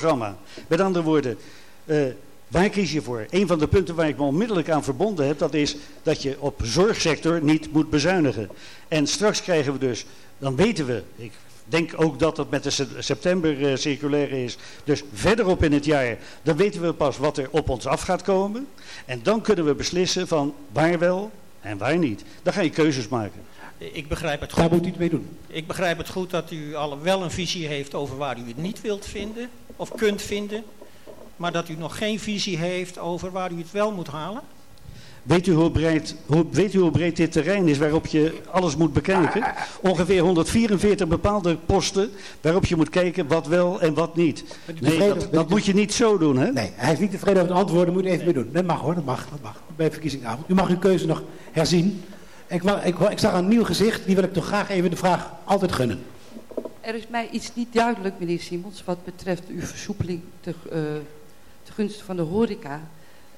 programma. Met andere woorden, uh, waar kies je voor? Een van de punten waar ik me onmiddellijk aan verbonden heb, dat is dat je op zorgsector niet moet bezuinigen. En straks krijgen we dus, dan weten we, ik denk ook dat het met de september uh, circulaire is, dus verderop in het jaar, dan weten we pas wat er op ons af gaat komen. En dan kunnen we beslissen van waar wel en waar niet. Dan ga je keuzes maken. Ik begrijp het goed. Daar moet u het mee doen. Ik begrijp het goed dat u al wel een visie heeft over waar u het niet wilt vinden of kunt vinden, maar dat u nog geen visie heeft over waar u het wel moet halen? Weet u, hoe breed, hoe, weet u hoe breed dit terrein is waarop je alles moet bekijken? Ongeveer 144 bepaalde posten waarop je moet kijken wat wel en wat niet. Nee, dat, dat moet je niet zo doen, hè? Nee, hij is niet tevreden over het antwoorden, moet even mee doen. Dat mag hoor, dat mag, dat mag. Bij verkiezingavond. U mag uw keuze nog herzien. Ik, ik, ik zag een nieuw gezicht, die wil ik toch graag even de vraag altijd gunnen. Er is mij iets niet duidelijk, meneer Simons, wat betreft uw versoepeling te, uh, te gunste van de horeca.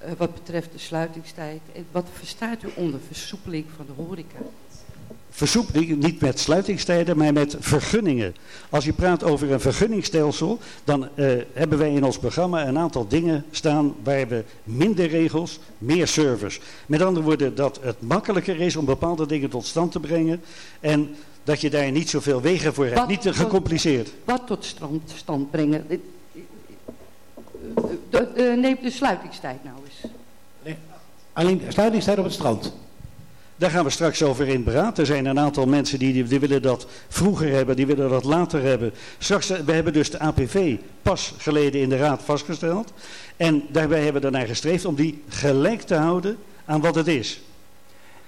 Uh, wat betreft de sluitingstijd. Wat verstaat u onder versoepeling van de horeca? Versoepeling niet met sluitingstijden, maar met vergunningen. Als je praat over een vergunningstelsel, dan uh, hebben wij in ons programma een aantal dingen staan waar we minder regels, meer service. Met andere woorden, dat het makkelijker is om bepaalde dingen tot stand te brengen. En dat je daar niet zoveel wegen voor hebt. niet te gecompliceerd. Wat tot stand, stand brengen? neem de sluitingstijd nou eens. Nee, alleen de sluitingstijd op het strand. Daar gaan we straks over in beraad. Er zijn een aantal mensen die, die, willen dat vroeger hebben, die willen dat later hebben. Straks, we hebben dus de APV pas geleden in de raad vastgesteld. En daarbij hebben we ernaar gestreefd om die gelijk te houden aan wat het is.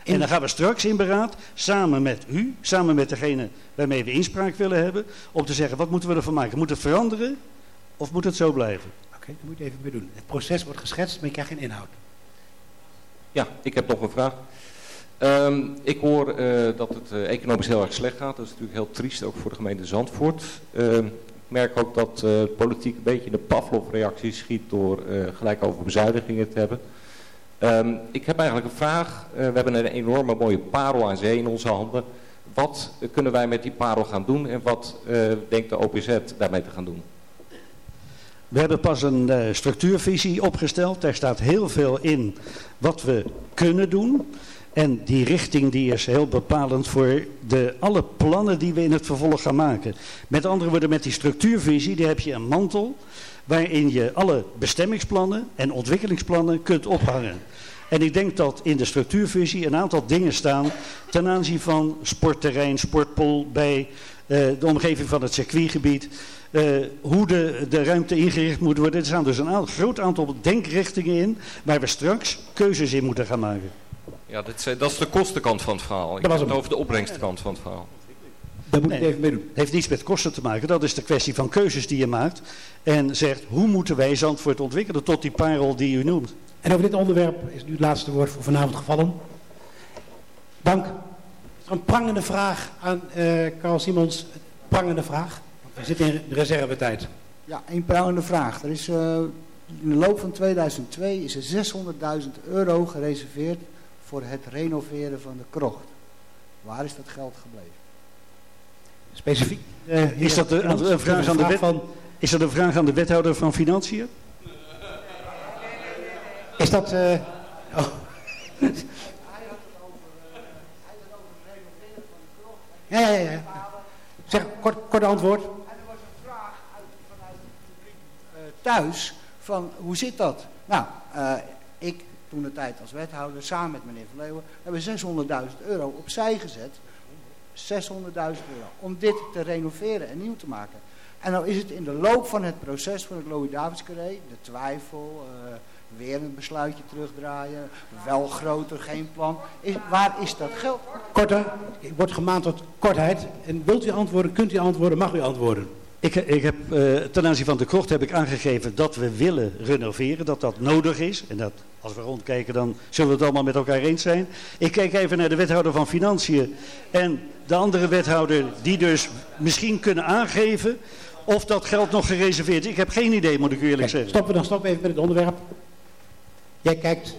En dan gaan we straks in beraad, samen met u, samen met degene waarmee we inspraak willen hebben, om te zeggen, wat moeten we ervan maken? Moet het veranderen of moet het zo blijven? Oké, okay, dat moet je even mee doen. Het proces wordt geschetst, maar je krijgt geen inhoud. Ja, ik heb nog een vraag. Um, ik hoor uh, dat het uh, economisch heel erg slecht gaat. Dat is natuurlijk heel triest, ook voor de gemeente Zandvoort. Uh, ik merk ook dat de politiek een beetje in de Pavlov-reactie schiet door gelijk over bezuinigingen te hebben. Um, ik heb eigenlijk een vraag. Uh, we hebben een enorme mooie parel aan zee in onze handen. Wat kunnen wij met die parel gaan doen en wat uh, denkt de OPZ daarmee te gaan doen? We hebben pas een structuurvisie opgesteld. Daar staat heel veel in wat we kunnen doen. En die richting die is heel bepalend voor de, alle plannen die we in het vervolg gaan maken. Met andere woorden, met die structuurvisie, die heb je een mantel waarin je alle bestemmingsplannen en ontwikkelingsplannen kunt ophangen. En ik denk dat in de structuurfusie een aantal dingen staan ten aanzien van sportterrein, sportpol bij uh, de omgeving van het circuitgebied. Uh, hoe de, de ruimte ingericht moet worden. Er staan dus een groot aantal denkrichtingen in waar we straks keuzes in moeten gaan maken. Ja, dat is, dat is de kostenkant van het verhaal. Ik heb het over de opbrengstkant van het verhaal. Daar moet ik even mee doen. Het heeft niets met kosten te maken. Dat is de kwestie van keuzes die je maakt. En zegt, hoe moeten wij Zandvoort ontwikkelen tot die parel die u noemt. En over dit onderwerp is nu het laatste woord voor vanavond gevallen. Dank. Een prangende vraag aan uh, Carl Simons. Prangende vraag. We zitten in de reservetijd. Ja, een prangende vraag. Er is, uh, in de loop van 2002 is er 600.000 euro gereserveerd voor het renoveren van de krocht. Waar is dat geld gebleven? Specifiek? Uh, is dat een, een, vraag aan de wet, van... Is dat een vraag aan de wethouder van Financiën? Is dat... Uh, oh. Ja, ja, ja. Zeg, kort, kort antwoord. En er was een vraag uit, vanuit het publiek thuis van hoe zit dat? Nou, uh, ik toen de tijd als wethouder samen met meneer Verleeuwen hebben 600.000 euro opzij gezet 600.000 euro. Om dit te renoveren en nieuw te maken. En nou is het in de loop van het proces van het Louis Davids Carré, de twijfel, uh, weer een besluitje terugdraaien, wel groter, geen plan. Is, waar is dat geld? Korter, ik word gemaand tot kortheid. En wilt u antwoorden, kunt u antwoorden, mag u antwoorden. Ik, ik heb, uh, ten aanzien van de krocht heb ik aangegeven dat we willen renoveren, dat dat nodig is. En dat als we rondkijken dan zullen we het allemaal met elkaar eens zijn. Ik kijk even naar de wethouder van Financiën en de andere wethouder die dus misschien kunnen aangeven of dat geld nog gereserveerd is. Ik heb geen idee moet ik u eerlijk zeggen. Stoppen dan, stop even met het onderwerp. Jij kijkt,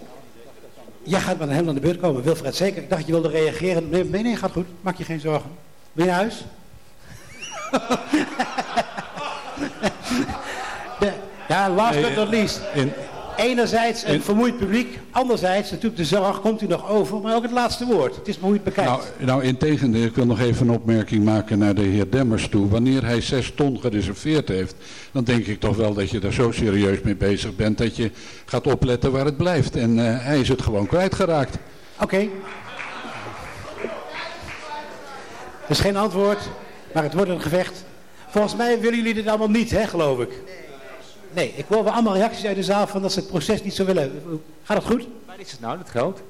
jij gaat met hem aan de beurt komen, Wilfred zeker. Ik dacht je wilde reageren. Nee, nee, nee gaat goed, maak je geen zorgen. Ben je naar huis? De, ja, last but not least. In, Enerzijds een vermoeid publiek, anderzijds natuurlijk de zorg komt u nog over, maar ook het laatste woord. Het is het bekijkt. nou, nou, in tegendeel, ik wil nog even een opmerking maken naar de heer Demmers toe. Wanneer hij zes ton gereserveerd heeft, dan denk ik toch wel dat je daar zo serieus mee bezig bent dat je gaat opletten waar het blijft. En eh, hij is het gewoon kwijtgeraakt. Oké. Dat is geen antwoord, maar het wordt een gevecht. Volgens mij willen jullie dit allemaal niet, hè, geloof ik. Nee, ik hoor wel allemaal reacties uit de zaal van dat ze het proces niet zo willen. Gaat het goed? Waar is het nou, dat geld?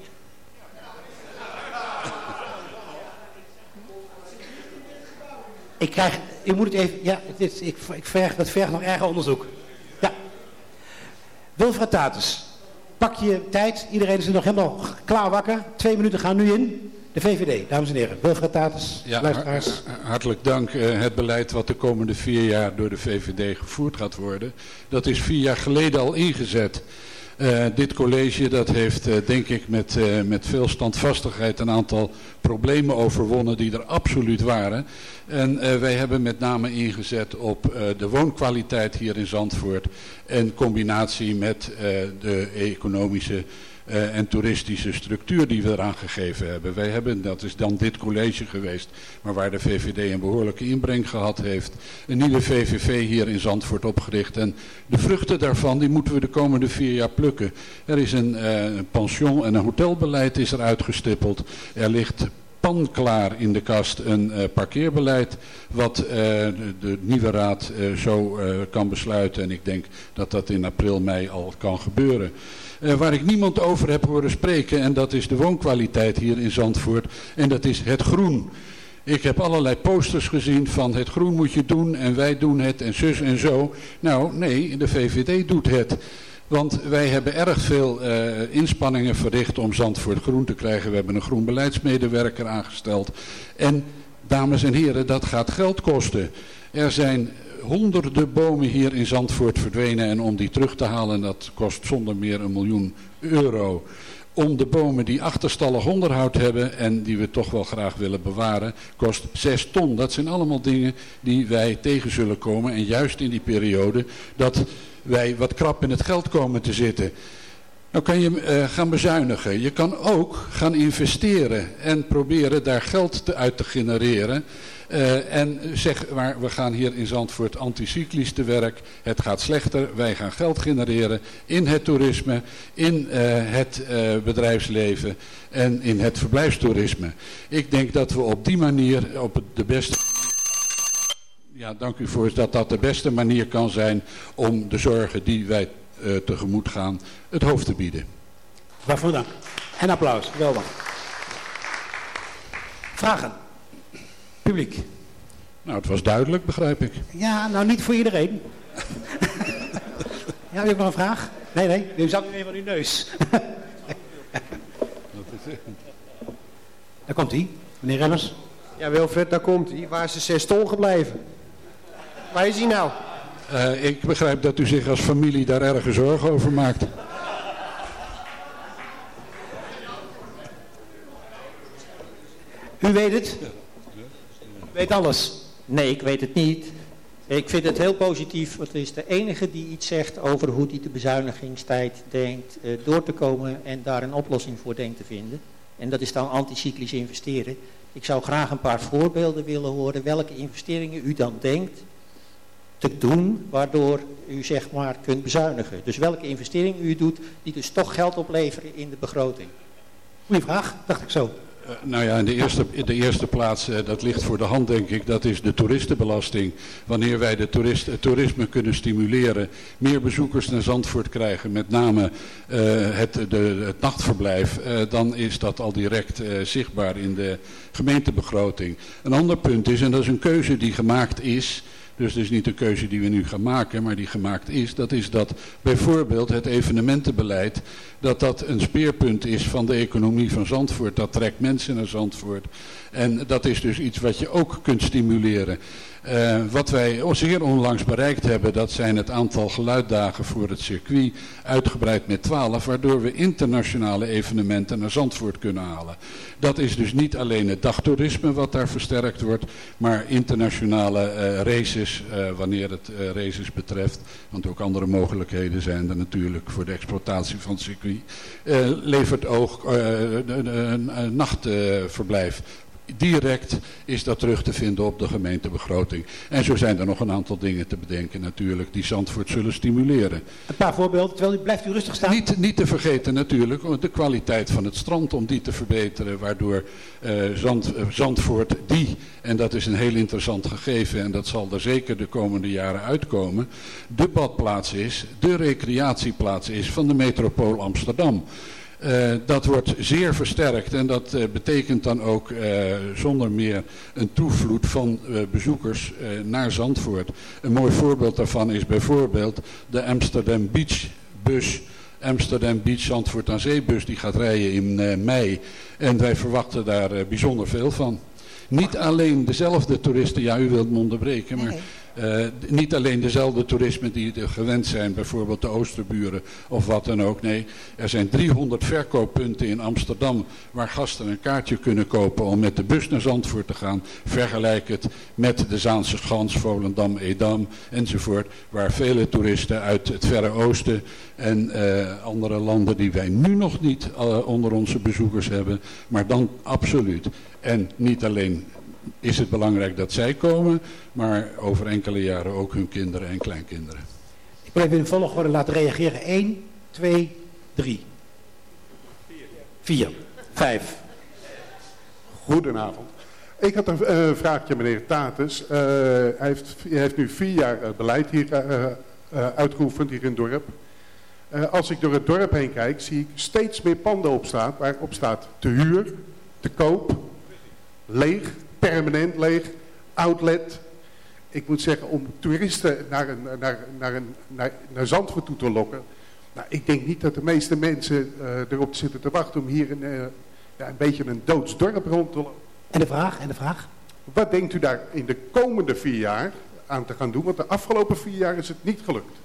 Ik krijg, je moet het even, ja, dit, ik, ik verg, dat vergt nog erger onderzoek. Ja. Wilfred Tatus, pak je tijd. Iedereen is er nog helemaal klaar wakker. Twee minuten gaan nu in. De VVD, dames en heren. Wilfred Tatus, Ja, luisteraars. har- hartelijk dank. Eh, Het beleid wat de komende vier jaar door de VVD gevoerd gaat worden, dat is vier jaar geleden al ingezet. Eh, dit college dat heeft eh, denk ik met, met veel standvastigheid een aantal problemen overwonnen die er absoluut waren. En wij hebben met name ingezet op de woonkwaliteit hier in Zandvoort in combinatie met de economische eh, en toeristische structuur die we eraan gegeven hebben. Wij hebben, dat is dan dit college geweest, maar waar de VVD een behoorlijke inbreng gehad heeft, een nieuwe VVV hier in Zandvoort opgericht. En de vruchten daarvan, die moeten we de komende vier jaar plukken. Er is een, eh, pension- en een hotelbeleid is er uitgestippeld. Er ligt panklaar in de kast een eh, parkeerbeleid wat de, nieuwe raad zo kan besluiten. En ik denk dat dat in april, mei al kan gebeuren. Eh, waar ik niemand over heb horen spreken en dat is de woonkwaliteit hier in Zandvoort en dat is het groen. Ik heb allerlei posters gezien van het groen moet je doen en wij doen het en zus en zo. Nou nee, de VVD doet het. Want wij hebben erg veel eh, inspanningen verricht om Zandvoort groen te krijgen. We hebben een groen beleidsmedewerker aangesteld. En dames en heren, dat gaat geld kosten. Er zijn honderden bomen hier in Zandvoort verdwenen en om die terug te halen, dat kost zonder meer een miljoen euro. Om de bomen die achterstallig onderhoud hebben en die we toch wel graag willen bewaren, kost 6 ton. Dat zijn allemaal dingen die wij tegen zullen komen. En juist in die periode dat wij wat krap in het geld komen te zitten. Nou kan je eh, gaan bezuinigen. Je kan ook gaan investeren en proberen daar geld te, uit te genereren. Eh, en zeg maar, we gaan hier in Zandvoort anticyclisch te werk. Het gaat slechter. Wij gaan geld genereren in het toerisme, in eh, het eh, bedrijfsleven en in het verblijfstoerisme. Ik denk dat we op die manier op de beste... Ja, dank u voor dat dat de beste manier kan zijn om de zorgen die wij tegemoet gaan het hoofd te bieden. Waarvoor dank. En applaus. Geweldig. Vragen? Publiek. Nou, het was duidelijk, begrijp ik. Ja, nou niet voor iedereen. ja, heb je nog een vraag? Nee, nee. U zat nu even aan uw neus. Daar komt hij. Meneer Remmers. Ja, Wilfred, daar komt hij. Waar is de 6 ton gebleven? Waar is hij nou? Eh, ik begrijp dat u zich als familie daar erge zorgen over maakt. U weet het. Weet alles. Nee, ik weet het niet. Ik vind het heel positief, want het is de enige die iets zegt over hoe die de bezuinigingstijd denkt eh, door te komen en daar een oplossing voor denkt te vinden. En dat is dan anticyclisch investeren. Ik zou graag een paar voorbeelden willen horen welke investeringen u dan denkt te doen, waardoor u zeg maar kunt bezuinigen. Dus welke investeringen u doet die dus toch geld opleveren in de begroting. Goeie vraag, dacht ik zo. Eh, nou ja, in de eerste, de eerste plaats, eh, dat ligt voor de hand denk ik, dat is de toeristenbelasting. Wanneer wij de toerist, het toerisme kunnen stimuleren, meer bezoekers naar Zandvoort krijgen, met name eh, het, de, het nachtverblijf, dan is dat al direct zichtbaar in de gemeentebegroting. Een ander punt is, en dat is een keuze die gemaakt is, dus het is niet een keuze die we nu gaan maken, maar die gemaakt is. Dat is dat bijvoorbeeld het evenementenbeleid, dat dat een speerpunt is van de economie van Zandvoort. Dat trekt mensen naar Zandvoort. En dat is dus iets wat je ook kunt stimuleren. Uh, wat wij zeer onlangs bereikt hebben, dat zijn het aantal geluiddagen voor het circuit uitgebreid met 12, waardoor we internationale evenementen naar Zandvoort kunnen halen. Dat is dus niet alleen het dagtoerisme wat daar versterkt wordt, maar internationale uh, races, uh, wanneer het races betreft, want ook andere mogelijkheden zijn er natuurlijk voor de exploitatie van het circuit, levert ook een nachtverblijf direct is dat terug te vinden op de gemeentebegroting. En zo zijn er nog een aantal dingen te bedenken natuurlijk die Zandvoort zullen stimuleren. Een paar voorbeelden, terwijl u blijft u rustig staan. Niet, niet te vergeten natuurlijk de kwaliteit van het strand om die te verbeteren. Waardoor uh, Zand, uh, Zandvoort die, en dat is een heel interessant gegeven en dat zal er zeker de komende jaren uitkomen. De badplaats is, de recreatieplaats is van de metropool Amsterdam. Uh, dat wordt zeer versterkt en dat uh, betekent dan ook uh, zonder meer een toevloed van bezoekers naar Zandvoort. Een mooi voorbeeld daarvan is bijvoorbeeld de Amsterdam Beach bus. Amsterdam Beach Zandvoort aan Zeebus die gaat rijden in mei en wij verwachten daar bijzonder veel van. Niet alleen dezelfde toeristen, ja u wilt me onderbreken, maar... uh, niet alleen dezelfde toerisme die er gewend zijn, bijvoorbeeld de Oosterburen of wat dan ook. Nee, er zijn 300 verkooppunten in Amsterdam waar gasten een kaartje kunnen kopen om met de bus naar Zandvoort te gaan. Vergelijk het met de Zaanse Schans, Volendam, Edam enzovoort. Waar vele toeristen uit het Verre Oosten en uh, andere landen die wij nu nog niet uh, onder onze bezoekers hebben, maar dan absoluut. En niet alleen is het belangrijk dat zij komen, maar over enkele jaren ook hun kinderen en kleinkinderen. Ik wil even in volgorde laten reageren. 1, 2, 3. 4. 5. Goedenavond. Ik had een uh, vraagje, meneer Tatus. Uh, hij, heeft, hij heeft nu vier jaar uh, beleid hier uitgeoefend, hier in het dorp. als ik door het dorp heen kijk, zie ik steeds meer panden opstaan, waarop staat te huur, te koop, leeg, permanent leeg, outlet. Ik moet zeggen, om toeristen naar, een, naar, naar, een, naar, naar Zandvoort toe te lokken. Nou, ik denk niet dat de meeste mensen uh, erop zitten te wachten om hier een, uh, ja, een beetje een doodsdorp rond te lopen. En de vraag, en de vraag? Wat denkt u daar in de komende vier jaar aan te gaan doen? Want de afgelopen vier jaar is het niet gelukt.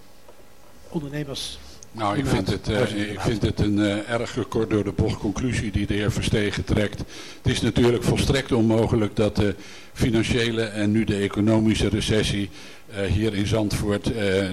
Ondernemers nou, ik vind het, uh, ik vind het een uh, erg kort door de bocht conclusie die de heer Verstegen trekt. Het is natuurlijk volstrekt onmogelijk dat de financiële en nu de economische recessie uh, hier in Zandvoort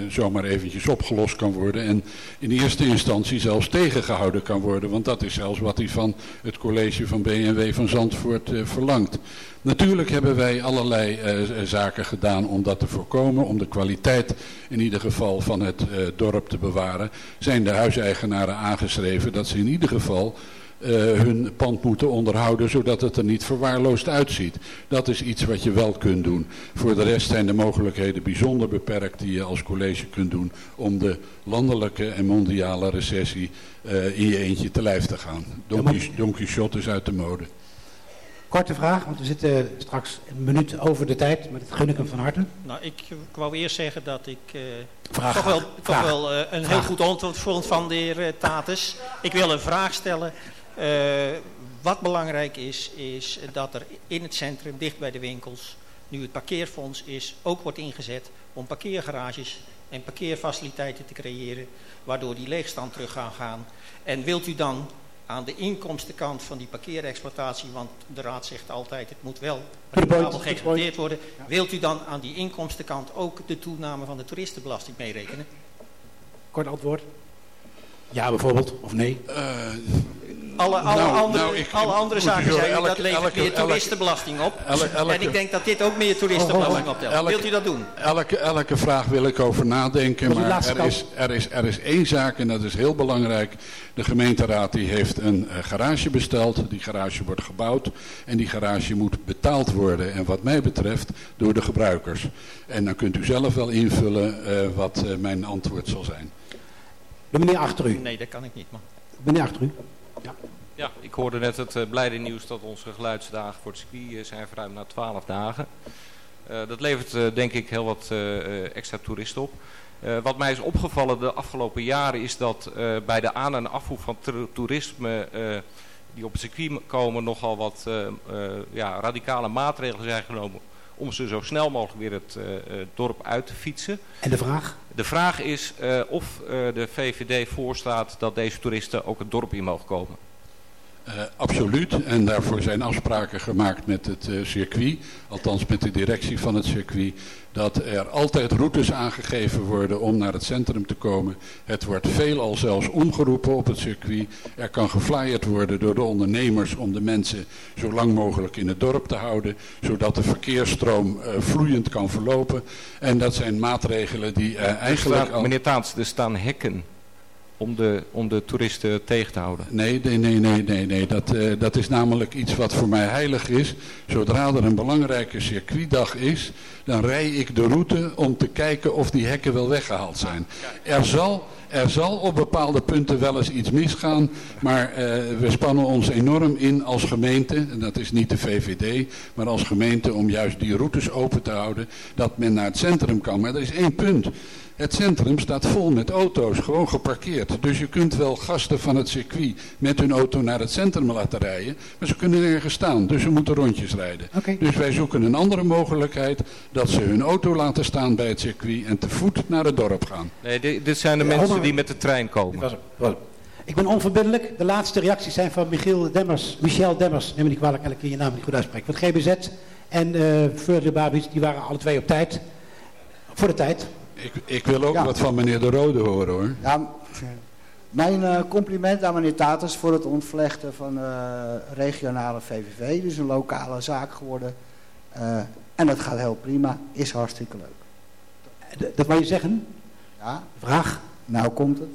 zomaar eventjes opgelost kan worden. En in eerste instantie zelfs tegengehouden kan worden. Want dat is zelfs wat hij van het college van BNW van Zandvoort verlangt. Natuurlijk hebben wij allerlei uh, zaken gedaan om dat te voorkomen, om de kwaliteit in ieder geval van het uh, dorp te bewaren. Zijn de huiseigenaren aangeschreven dat ze in ieder geval uh, hun pand moeten onderhouden zodat het er niet verwaarloosd uitziet. Dat is iets wat je wel kunt doen. Voor de rest zijn de mogelijkheden bijzonder beperkt die je als college kunt doen om de landelijke en mondiale recessie in je eentje te lijf te gaan. Don Quixote is uit de mode. Korte vraag, want we zitten straks een minuut over de tijd, maar dat gun ik hem van harte. Nou, ik wou eerst zeggen dat ik uh, vraag, toch wel, toch wel uh, een vraag. heel goed antwoord vond van de heer uh, Tatus. Ik wil een vraag stellen. wat belangrijk is, is dat er in het centrum, dicht bij de winkels, nu het parkeerfonds is, ook wordt ingezet om parkeergarages en parkeerfaciliteiten te creëren, waardoor die leegstand terug gaan gaan. En wilt u dan aan de inkomstenkant van die parkeerexploitatie, want de raad zegt altijd het moet wel rendabel geëxploiteerd worden. Wilt u dan aan die inkomstenkant ook de toename van de toeristenbelasting meerekenen? Kort antwoord. Ja bijvoorbeeld, of nee? Uh, alle, alle, nou, andere, nou, ik, alle andere zaken zijn dat levert elke, meer toeristenbelasting op. Elke, en ik denk dat dit ook meer toeristenbelasting optelt. Wilt u dat doen? Elke, elke vraag wil ik over nadenken. Maar er is, er, is, er is één zaak en dat is heel belangrijk. De gemeenteraad die heeft een uh, garage besteld. Die garage wordt gebouwd. En die garage moet betaald worden. En wat mij betreft door de gebruikers. En dan kunt u zelf wel invullen uh, wat uh, mijn antwoord zal zijn. De meneer achter u. Nee, dat kan ik niet. Man. Meneer achter u. Ja. ja, ik hoorde net het uh, blijde nieuws dat onze geluidsdagen voor het circuit uh, zijn verruimd naar 12 dagen. Uh, dat levert denk ik heel wat extra toeristen op. wat mij is opgevallen de afgelopen jaren is dat bij de aan- en afvoer van toerisme die op het circuit komen nogal wat ja, radicale maatregelen zijn genomen om ze zo snel mogelijk weer het dorp uit te fietsen. En de vraag? De vraag is of de VVD voorstaat dat deze toeristen ook het dorp in mogen komen. Uh, absoluut. En daarvoor zijn afspraken gemaakt met het uh, circuit, althans met de directie van het circuit, dat er altijd routes aangegeven worden om naar het centrum te komen. Het wordt veelal zelfs omgeroepen op het circuit. Er kan geflyerd worden door de ondernemers om de mensen zo lang mogelijk in het dorp te houden, zodat de verkeersstroom uh, vloeiend kan verlopen. En dat zijn maatregelen die eigenlijk... al... Meneer Taans, er staan hekken om de, om de toeristen tegen te houden? Nee, nee, nee, nee, nee. Dat, uh, dat is namelijk iets wat voor mij heilig is. Zodra er een belangrijke circuitdag is, dan rij ik de route om te kijken of die hekken wel weggehaald zijn. Er zal, er zal op bepaalde punten wel eens iets misgaan, maar uh, we spannen ons enorm in als gemeente, en dat is niet de VVD, maar als gemeente om juist die routes open te houden, dat men naar het centrum kan. Maar er is één punt. Het centrum staat vol met auto's, gewoon geparkeerd. Dus je kunt wel gasten van het circuit met hun auto naar het centrum laten rijden. Maar ze kunnen nergens staan, dus ze moeten rondjes rijden. Okay. Dus wij zoeken een andere mogelijkheid dat ze hun auto laten staan bij het circuit en te voet naar het dorp gaan. Nee, dit, dit zijn de ja, mensen die met de trein komen. Ik ben onverbiddelijk. De laatste reacties zijn van Michiel Demmers, Michel Demmers. Neem me niet kwalijk, elke keer je naam niet goed uitspreek. Van GBZ en uh, Further Babits, die waren alle twee op tijd. Voor de tijd. Ik, ik wil ook ja. wat van meneer De Rode horen hoor. Ja, mijn uh, compliment aan meneer Taters voor het ontvlechten van uh, regionale VVV. Dus een lokale zaak geworden. Uh, en dat gaat heel prima. Is hartstikke leuk. Dat wil je zeggen? Ja. Vraag? Nou komt het.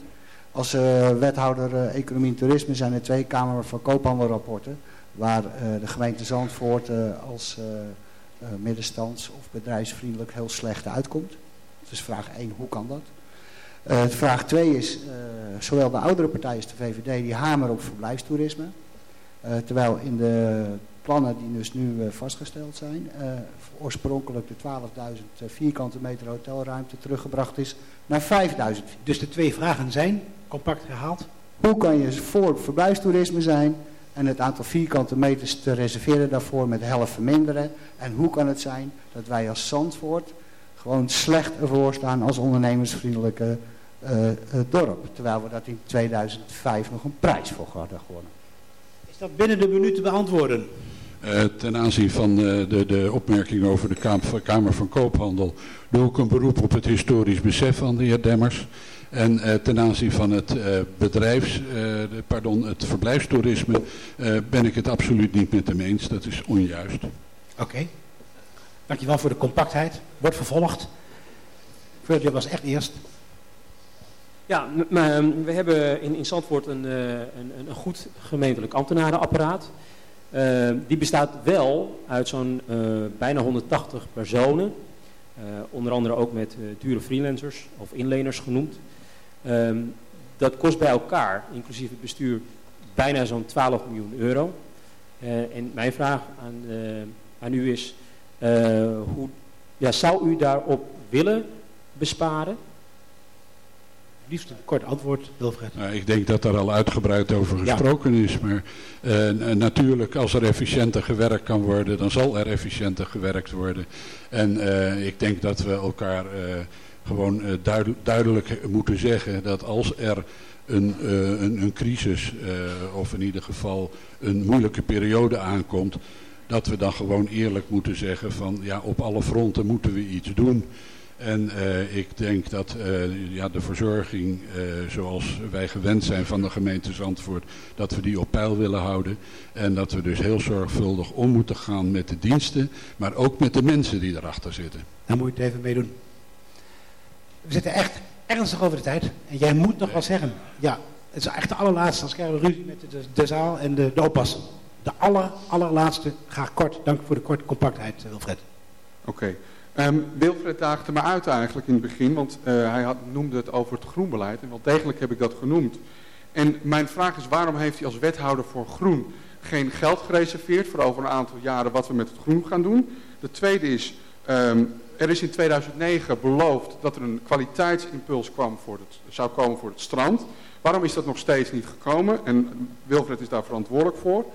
Als wethouder Economie en Toerisme zijn er twee Kamer van Koophandelrapporten. Waar de gemeente Zandvoort als middenstands- of bedrijfsvriendelijk heel slecht uitkomt. Dus vraag 1, hoe kan dat? Uh, vraag 2 is, uh, zowel de oudere partij als de VVD, die hameren op verblijfstoerisme. Uh, terwijl in de plannen die dus nu vastgesteld zijn, oorspronkelijk de 12.000 vierkante meter hotelruimte teruggebracht is naar 5.000. Dus de twee vragen zijn, compact herhaald. Hoe kan je voor verblijfstoerisme zijn en het aantal vierkante meters te reserveren daarvoor met de helft verminderen? En hoe kan het zijn dat wij als Zandvoort gewoon slecht ervoor staan als ondernemersvriendelijke uh, uh, dorp. Terwijl we dat in 2005 nog een prijs voor hadden gewonnen. Is dat binnen de minuut te beantwoorden? Uh, ten aanzien van de, de opmerking over de Kamer, Kamer van Koophandel doe ik een beroep op het historisch besef van de heer Demmers. En ten aanzien van het bedrijfs, pardon, het verblijfstoerisme ben ik het absoluut niet met hem eens. Dat is onjuist. Oké. Okay. Dankjewel voor de compactheid. Wordt vervolgd. Virgil was echt eerst. Ja, ehm, we hebben in, in Zandvoort een, een, een goed gemeentelijk ambtenarenapparaat. Uh, die bestaat wel uit zo'n uh, bijna 180 personen. Uh, onder andere ook met dure freelancers of inleners genoemd. Um, dat kost bij elkaar, inclusief het bestuur, bijna zo'n 12 miljoen euro. en mijn vraag aan, aan u is, hoe, ja, zou u daarop willen besparen? Liefst een kort antwoord, Wilfred. Nou, ik denk dat daar al uitgebreid over gesproken ja. is. Maar uh, natuurlijk, als er efficiënter gewerkt kan worden, dan zal er efficiënter gewerkt worden. En uh, ik denk dat we elkaar gewoon duid duidelijk moeten zeggen dat als er een, een, een crisis, of in ieder geval een moeilijke periode aankomt, dat we dan gewoon eerlijk moeten zeggen van ja, op alle fronten moeten we iets doen. En uh, ik denk dat uh, ja, de verzorging uh, zoals wij gewend zijn van de gemeente Zandvoort, dat we die op peil willen houden. En dat we dus heel zorgvuldig om moeten gaan met de diensten, maar ook met de mensen die erachter zitten. Daar moet je het even mee doen. We zitten echt ernstig over de tijd. En jij moet nog wel zeggen, ja, het is echt de allerlaatste, als krijgen we ruzie met de, de, zaal en de, de. De aller, allerlaatste, graag kort. Dank voor de korte compactheid, Wilfred. Oké. Um, Wilfred daagde me uit eigenlijk in het begin, want uh, hij had, noemde het over het groenbeleid. En wel degelijk heb ik dat genoemd. En mijn vraag is, waarom heeft hij als wethouder voor groen geen geld gereserveerd voor over een aantal jaren wat we met het groen gaan doen? De tweede is, um, er is in 2009 beloofd dat er een kwaliteitsimpuls kwam voor het, zou komen voor het strand. Waarom is dat nog steeds niet gekomen? En Wilfred is daar verantwoordelijk voor.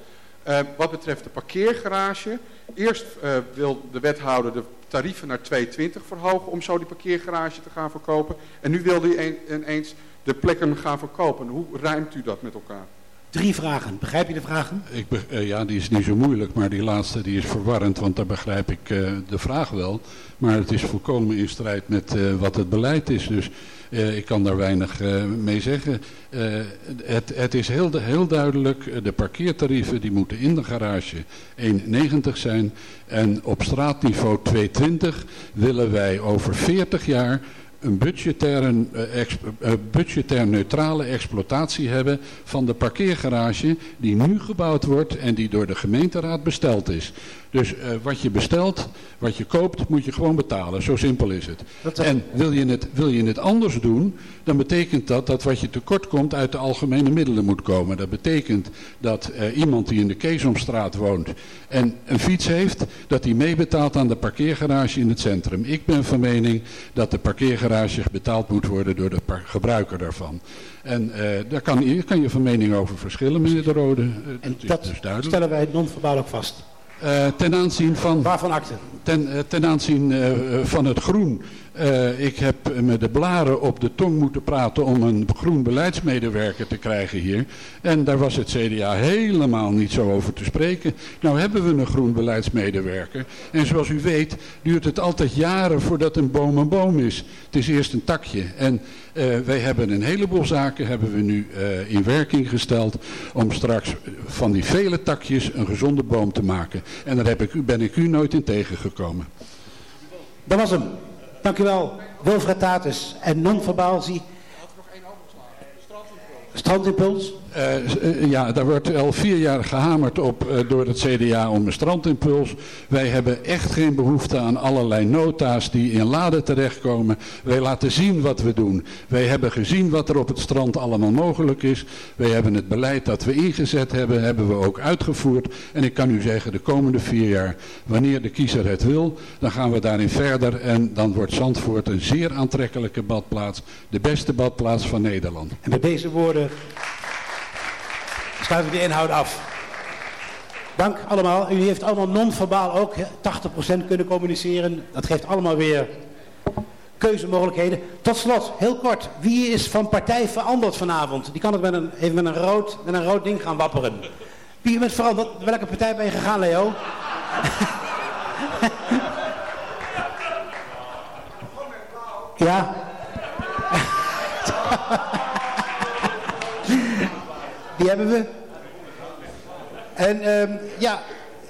Eh, wat betreft de parkeergarage. Eerst eh, wil de wethouder de tarieven naar 2,20 verhogen om zo die parkeergarage te gaan verkopen. En nu wil hij ineens de plekken gaan verkopen. Hoe ruimt u dat met elkaar? Drie vragen. Begrijp je de vragen? Ik uh, ja, die is niet zo moeilijk, maar die laatste die is verwarrend, want daar begrijp ik uh, de vraag wel. Maar het is volkomen in strijd met uh, wat het beleid is. Dus ik kan daar weinig mee zeggen. Het, het, is heel, heel duidelijk, de parkeertarieven die moeten in de garage 1,90 zijn. En op straatniveau 2,20 willen wij over 40 jaar een budgetaire, budgetair neutrale exploitatie hebben van de parkeergarage die nu gebouwd wordt en die door de gemeenteraad besteld is. Dus uh, wat je bestelt, wat je koopt, moet je gewoon betalen. Zo simpel is het. En wil je het, wil je het anders doen, dan betekent dat dat wat je tekort komt uit de algemene middelen moet komen. Dat betekent dat uh, iemand die in de Keesomstraat woont en een fiets heeft, dat hij meebetaalt aan de parkeergarage in het centrum. Ik ben van mening dat de parkeergarage betaald moet worden door de gebruiker daarvan. En uh, daar kan, kan, je van mening over verschillen, meneer De Rode. en dat, dat dus stellen wij non-verbaal ook vast. Uh, ten aanzien van... Waarvan akte? Ten, uh, ten aanzien uh, van het groen. Ik heb met de blaren op de tong moeten praten om een groen beleidsmedewerker te krijgen hier. En daar was het CDA helemaal niet zo over te spreken. Nou hebben we een groen beleidsmedewerker. En zoals u weet duurt het altijd jaren voordat een boom een boom is. Het is eerst een takje. En uh, wij hebben een heleboel zaken hebben we nu uh, in werking gesteld om straks van die vele takjes een gezonde boom te maken. En daar heb ik, ben ik u nooit in tegengekomen. Dat was hem. Dank u wel, Wilfred Tatus. En non-verbaal zie... Strandimpuls? Uh, ja, daar wordt al vier jaar gehamerd op uh, door het CDA om een strandimpuls. Wij hebben echt geen behoefte aan allerlei nota's die in laden terechtkomen. Wij laten zien wat we doen. Wij hebben gezien wat er op het strand allemaal mogelijk is. Wij hebben het beleid dat we ingezet hebben, hebben we ook uitgevoerd. En ik kan u zeggen, de komende vier jaar, wanneer de kiezer het wil, dan gaan we daarin verder. En dan wordt Zandvoort een zeer aantrekkelijke badplaats. De beste badplaats van Nederland. En met deze woorden sluiten we de inhoud af. Dank allemaal. U heeft allemaal non-verbaal ook 80% kunnen communiceren. Dat geeft allemaal weer keuzemogelijkheden. Tot slot, heel kort. Wie is van partij veranderd vanavond? Die kan het met een, even met een, rood, met een rood ding gaan wapperen. Wie is veranderd? Welke partij ben je gegaan, Leo? ja. Die hebben we. En um, ja,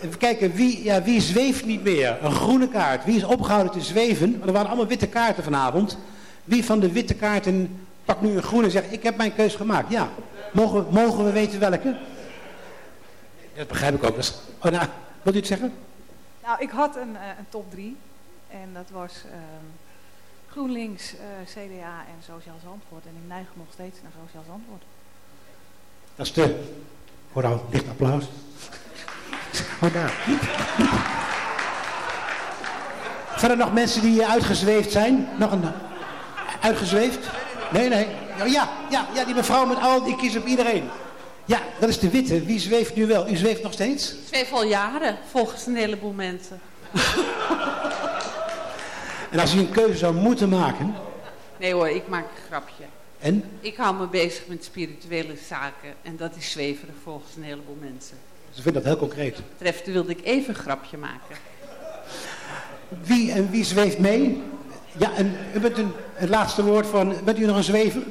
even kijken, wie, ja, wie zweeft niet meer? Een groene kaart. Wie is opgehouden te zweven? er waren allemaal witte kaarten vanavond. Wie van de witte kaarten pakt nu een groene en zegt, ik heb mijn keus gemaakt? Ja. Mogen, mogen we weten welke? Dat begrijp ik ook. Dus, oh, nou, wilt u het zeggen? Nou, ik had een, uh, een top 3. En dat was uh, GroenLinks, uh, CDA en Sociaal Zandvoort. En ik neig nog steeds naar Sociaal Zandvoort. Dat is de... Hoor nou, licht applaus. Oh, daar. Verder nog mensen die uitgezweefd zijn? Nog een... Uitgezweefd? Nee, nee. Oh, ja, ja, ja, die mevrouw met al... Ik kies op iedereen. Ja, dat is de witte. Wie zweeft nu wel? U zweeft nog steeds? Ik zweef al jaren, volgens een heleboel mensen. en als u een keuze zou moeten maken... Nee hoor, ik maak een grapje. En? Ik hou me bezig met spirituele zaken en dat is zweverig volgens een heleboel mensen. Ze vinden dat heel concreet. Wat betreft wilde ik even een grapje maken. Wie en wie zweeft mee? Ja, en u bent een, het laatste woord van, bent u nog een zwever?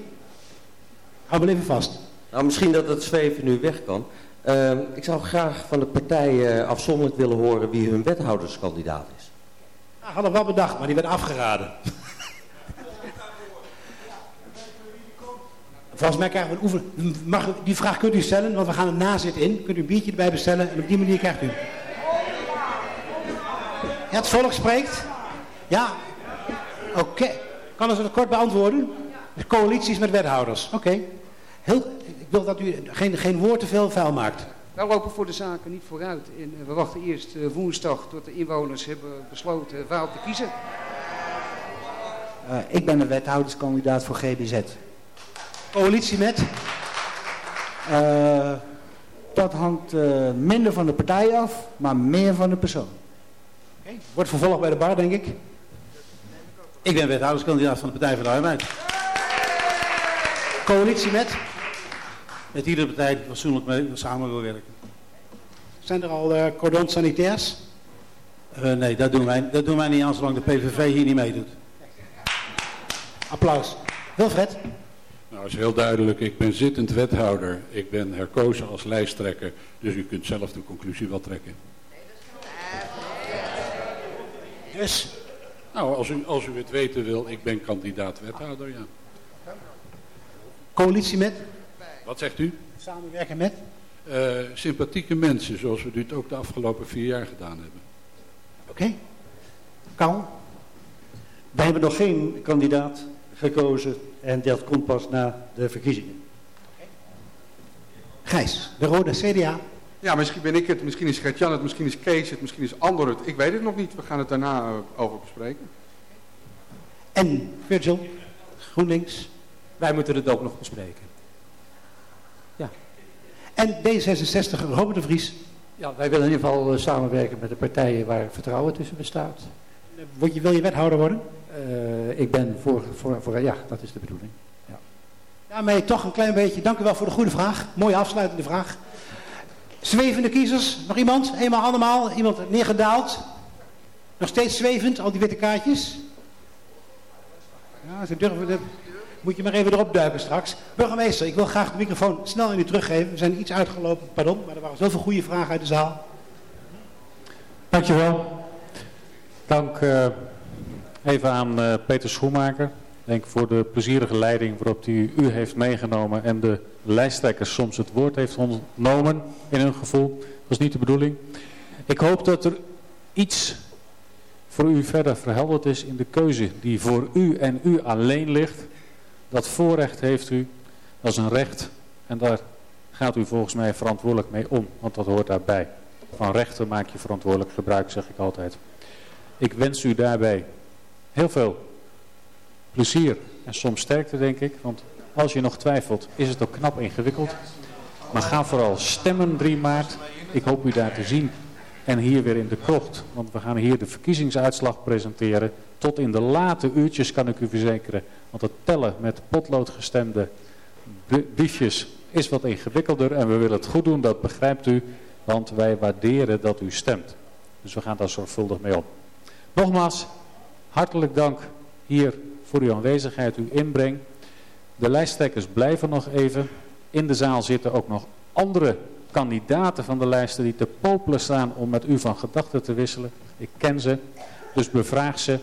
Hou maar even vast. Nou, misschien dat het zweven nu weg kan. Uh, ik zou graag van de partij uh, afzonderlijk willen horen wie hun wethouderskandidaat is. Nou, hadden we wel bedacht, maar die werd afgeraden. Volgens mij krijgen we een oefen. Mag, die vraag kunt u stellen, want we gaan een nazit in. Kunt u een biertje erbij bestellen en op die manier krijgt u. Ja, het volk spreekt. Ja. Oké. Okay. Kan ze het kort beantwoorden? De coalities met wethouders. Oké. Heel. Ik wil dat u geen, geen woord te veel vuil maakt. Wij lopen voor de zaken niet vooruit. En we wachten eerst uh, woensdag tot de inwoners hebben besloten waar op te kiezen. Uh, ik ben een wethouderskandidaat voor GBZ. Coalitie met? Uh, dat hangt eh, minder van de partij af, maar meer van de persoon. Wordt vervolgd bij de bar, denk ik. Ik ben wethouderskandidaat van de Partij van de Arbeid. Coalitie met? Met iedere partij die fatsoenlijk mee samen wil werken. Zijn er al uh, cordons sanitairs? Uh, nee, dat doen, wij, dat doen wij niet aan zolang de PVV hier niet meedoet. Applaus. Wilfred? Nou, is heel duidelijk. Ik ben zittend wethouder. Ik ben herkozen als lijsttrekker. Dus u kunt zelf de conclusie wel trekken. Dus? Nou, als u, als u het weten wil, ik ben kandidaat wethouder, ja. Coalitie met? Wat zegt u? Samenwerken met? Uh, sympathieke mensen, zoals we dit ook de afgelopen vier jaar gedaan hebben. Oké. Okay. Karl? Wij hebben nog geen kandidaat gekozen en dat komt pas na de verkiezingen. Gijs, de rode CDA. Ja, misschien ben ik het, misschien is Gert-Jan het, misschien is Kees het, misschien is Ander het. Ik weet het nog niet, we gaan het daarna uh, over bespreken. En Virgil, GroenLinks. Wij moeten het ook nog bespreken. Ja. En D66, Robert de Vries. Ja, wij willen in ieder geval uh, samenwerken met de partijen waar vertrouwen tussen bestaat. Word je, wil je wethouder worden? Uh, ik ben voor, voor, voor, ja, dat is de bedoeling. Ja. Daarmee toch een klein beetje, dank u wel voor de goede vraag. Mooie afsluitende vraag. Zwevende kiezers, nog iemand? Eenmaal allemaal, iemand neergedaald? Nog steeds zwevend, al die witte kaartjes? Ja, ze durven, de, moet je maar even erop duiken straks. Burgemeester, ik wil graag de microfoon snel aan u teruggeven. We zijn iets uitgelopen, pardon, maar er waren zoveel goede vragen uit de zaal. Dankjewel. Dank uh, even aan uh, Peter Schoenmaker. Denk voor de plezierige leiding waarop hij u heeft meegenomen en de lijsttrekkers soms het woord heeft ontnomen in hun gevoel. Dat was niet de bedoeling. Ik hoop dat er iets voor u verder verhelderd is in de keuze die voor u en u alleen ligt. Dat voorrecht heeft u, dat is een recht en daar gaat u volgens mij verantwoordelijk mee om, want dat hoort daarbij. Van rechten maak je verantwoordelijk gebruik, zeg ik altijd. Ik wens u daarbij heel veel plezier en soms sterkte, denk ik. Want als je nog twijfelt, is het ook knap ingewikkeld. Maar ga vooral stemmen 3 maart. Ik hoop u daar te zien. En hier weer in de krocht. Want we gaan hier de verkiezingsuitslag presenteren. Tot in de late uurtjes kan ik u verzekeren. Want het tellen met potloodgestemde briefjes is wat ingewikkelder. En we willen het goed doen, dat begrijpt u. Want wij waarderen dat u stemt. Dus we gaan daar zorgvuldig mee om. Nogmaals, hartelijk dank hier voor uw aanwezigheid, uw inbreng. De lijsttrekkers blijven nog even. In de zaal zitten ook nog andere kandidaten van de lijsten die te popelen staan om met u van gedachten te wisselen. Ik ken ze, dus bevraag ze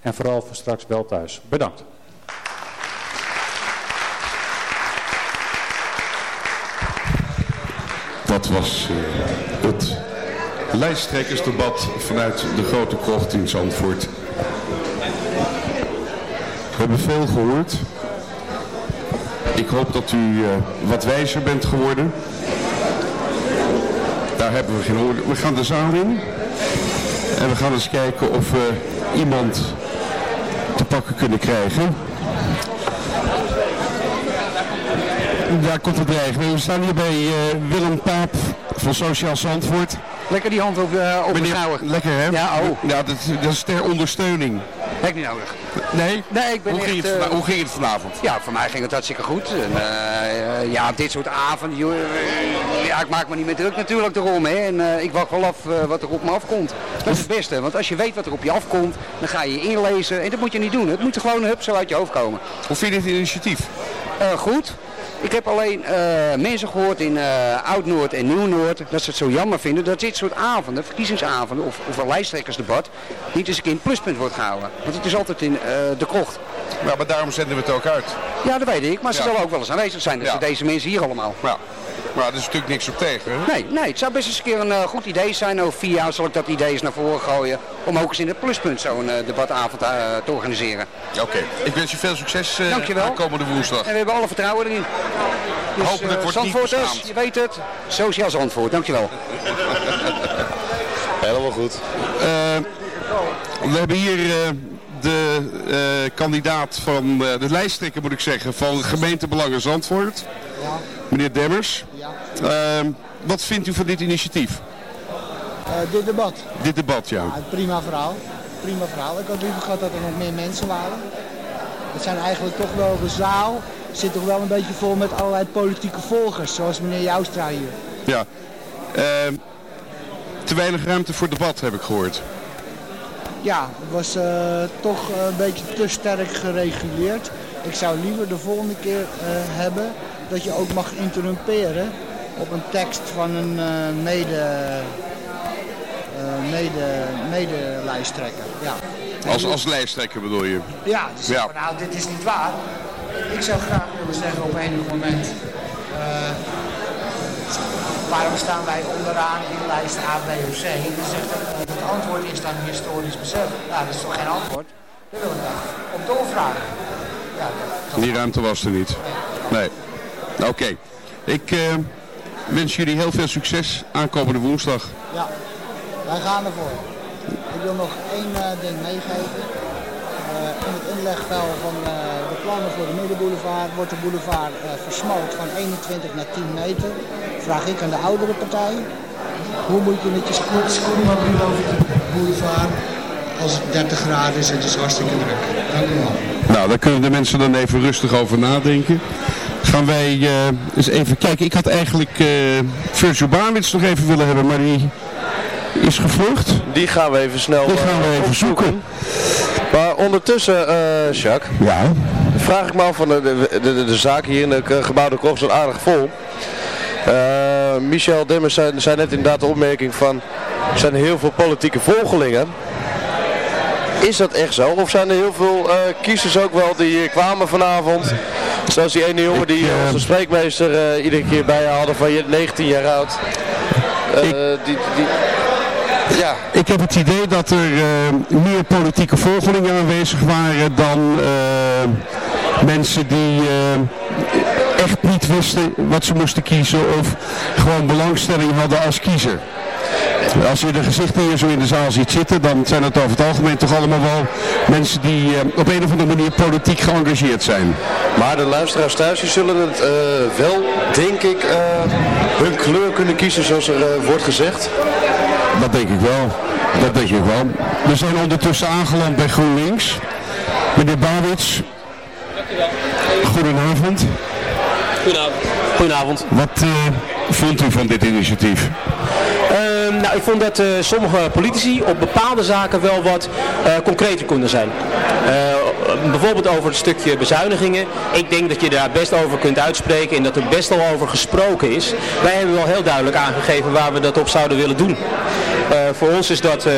en vooral voor straks wel thuis. Bedankt. Dat was uh, het lijsttrekkersdebat vanuit de Grote Krocht in Zandvoort. We hebben veel gehoord. Ik hoop dat u uh, wat wijzer bent geworden. Daar hebben we geen oordeel. We gaan de zaal in. En we gaan eens kijken of we iemand te pakken kunnen krijgen. Daar komt het dreiging. We staan hier bij uh, Willem Paap van Sociaal Zandvoort. Lekker die hand op, uh, op Meneer, Lekker hè? Ja, oh. Ja, dat, dat is ter ondersteuning. Heb ik niet nodig. Nee? Nee, ik ben hoe, echt, ging het, uh, hoe ging het vanavond? Ja, voor mij ging het hartstikke goed. En, uh, ja, dit soort avonden, ja, ik maak me niet meer druk natuurlijk erom. Hè. En ik wacht wel af wat er op me afkomt. Dat is het beste, want als je weet wat er op je afkomt, dan ga je inlezen. En dat moet je niet doen. Het moet er gewoon hup zo uit je hoofd komen. Hoe vind je dit initiatief? goed. Ik heb alleen uh, mensen gehoord in uh, Oud-Noord en Nieuw-Noord dat ze het zo jammer vinden dat dit soort avonden, verkiezingsavonden of, of een lijsttrekkersdebat, niet eens een keer in pluspunt wordt gehouden. Want het is altijd in uh, de krocht. Ja, maar daarom zenden we het ook uit. Ja, dat weet ik. Maar ze ja. zullen ook wel eens aanwezig zijn. Dat ja. deze mensen hier allemaal. Ja. Maar er is natuurlijk niks op tegen. Hè? Nee, nee, het zou best eens een keer een uh, goed idee zijn. Over vier jaar zal ik dat idee eens naar voren gooien. Om ook eens in het pluspunt zo'n uh, debatavond uh, te organiseren. Oké, okay. ik wens je veel succes Dankjewel. komende woensdag. En we hebben alle vertrouwen erin. Dus, Hopelijk wordt het niet je weet het. Sociaal Zandvoort, dankjewel. Helemaal goed. we hebben hier de eh, kandidaat van, eh, de lijsttrekker moet ik zeggen, van gemeente Belangen Zandvoort. Ja. Meneer Demmers. Ja. Ehm, wat vindt u van dit initiatief? Eh, dit debat. Dit debat, ja. Ja, prima verhaal. Prima verhaal. Ik had liever gehad dat er nog meer mensen waren. Het zijn eigenlijk toch wel, de zaal zit toch wel een beetje vol met allerlei politieke volgers, zoals meneer Joustra hier. Ja. Ehm, te weinig ruimte voor debat, heb ik gehoord. Ja, het was eh, toch een beetje te sterk gereguleerd. Ik zou liever de volgende keer eh, hebben dat je ook mag interrumperen op een tekst van een eh, mede, eh, mede, mede-lijsttrekker. Ja. Als, als lijsttrekker bedoel je? Ja, dus Ja. van, nou dit is niet waar. Ik zou graag willen zeggen op enig moment, eh, waarom staan wij onderaan in lijst A, B of C? Dan zegt eh, het antwoord is dan historisch besef. Nou, dat is toch geen antwoord? Daar wil ik dan op doorvragen. Ja, dat- Die ruimte was er niet. Nee. Oké. Ik eh, wens jullie heel veel succes aankomende woensdag. Ja, wij gaan ervoor. Ik wil nog één eh, ding meegeven. Eh, in het inlegvel van de plannen voor de middenboulevard wordt de boulevard versmalt van 21 naar 10 meter. Vraag ik aan de oudere partij. Hoe moet je met je sco- schoenmabiel over de boulevard als het 30 graden is en het is hartstikke druk? Dank u wel. Nou, daar kunnen de mensen dan even rustig over nadenken. Gaan wij eh, eens even kijken. Ik had eigenlijk eh Virgil Barwits nog even willen hebben, maar die is gevlucht. Die gaan we even snel Die gaan we eh, even zoeken. Maar ondertussen, Jacques, ja. vraag ik me af van de, de, de, de zaak hier in de Krocht is aardig vol. Michel Demmers zei, zei net inderdaad de opmerking van, er zijn heel veel politieke volgelingen. Is dat echt zo? Of zijn er heel veel kiezers ook wel die hier kwamen vanavond? Zoals die ene jongen die onze spreekmeester eh, iedere keer bij hadden van je bent 19 jaar oud. Eh, die, die, ja, Ik heb het idee dat er eh, meer politieke volgelingen aanwezig waren dan eh, mensen die eh, echt niet wisten wat ze moesten kiezen of gewoon belangstelling hadden als kiezer. Als je de gezichten hier zo in de zaal ziet zitten, dan zijn het over het algemeen toch allemaal wel mensen die eh, op een of andere manier politiek geëngageerd zijn. Maar de luisteraars thuis die zullen het eh, wel, denk ik, eh, hun kleur kunnen kiezen zoals er eh, wordt gezegd. Dat denk ik wel. Dat denk ik wel. We zijn ondertussen aangeland bij GroenLinks. Meneer Bawits. Goedenavond. Goedenavond. Goedenavond. Wat eh, vond u van dit initiatief? Ehm, nou, ik vond dat eh, sommige politici op bepaalde zaken wel wat eh, concreter konden zijn. Eh, bijvoorbeeld over het stukje bezuinigingen. Ik denk dat je daar best over kunt uitspreken en dat er best al over gesproken is. Wij hebben wel heel duidelijk aangegeven waar we dat op zouden willen doen. Eh, voor ons is dat eh,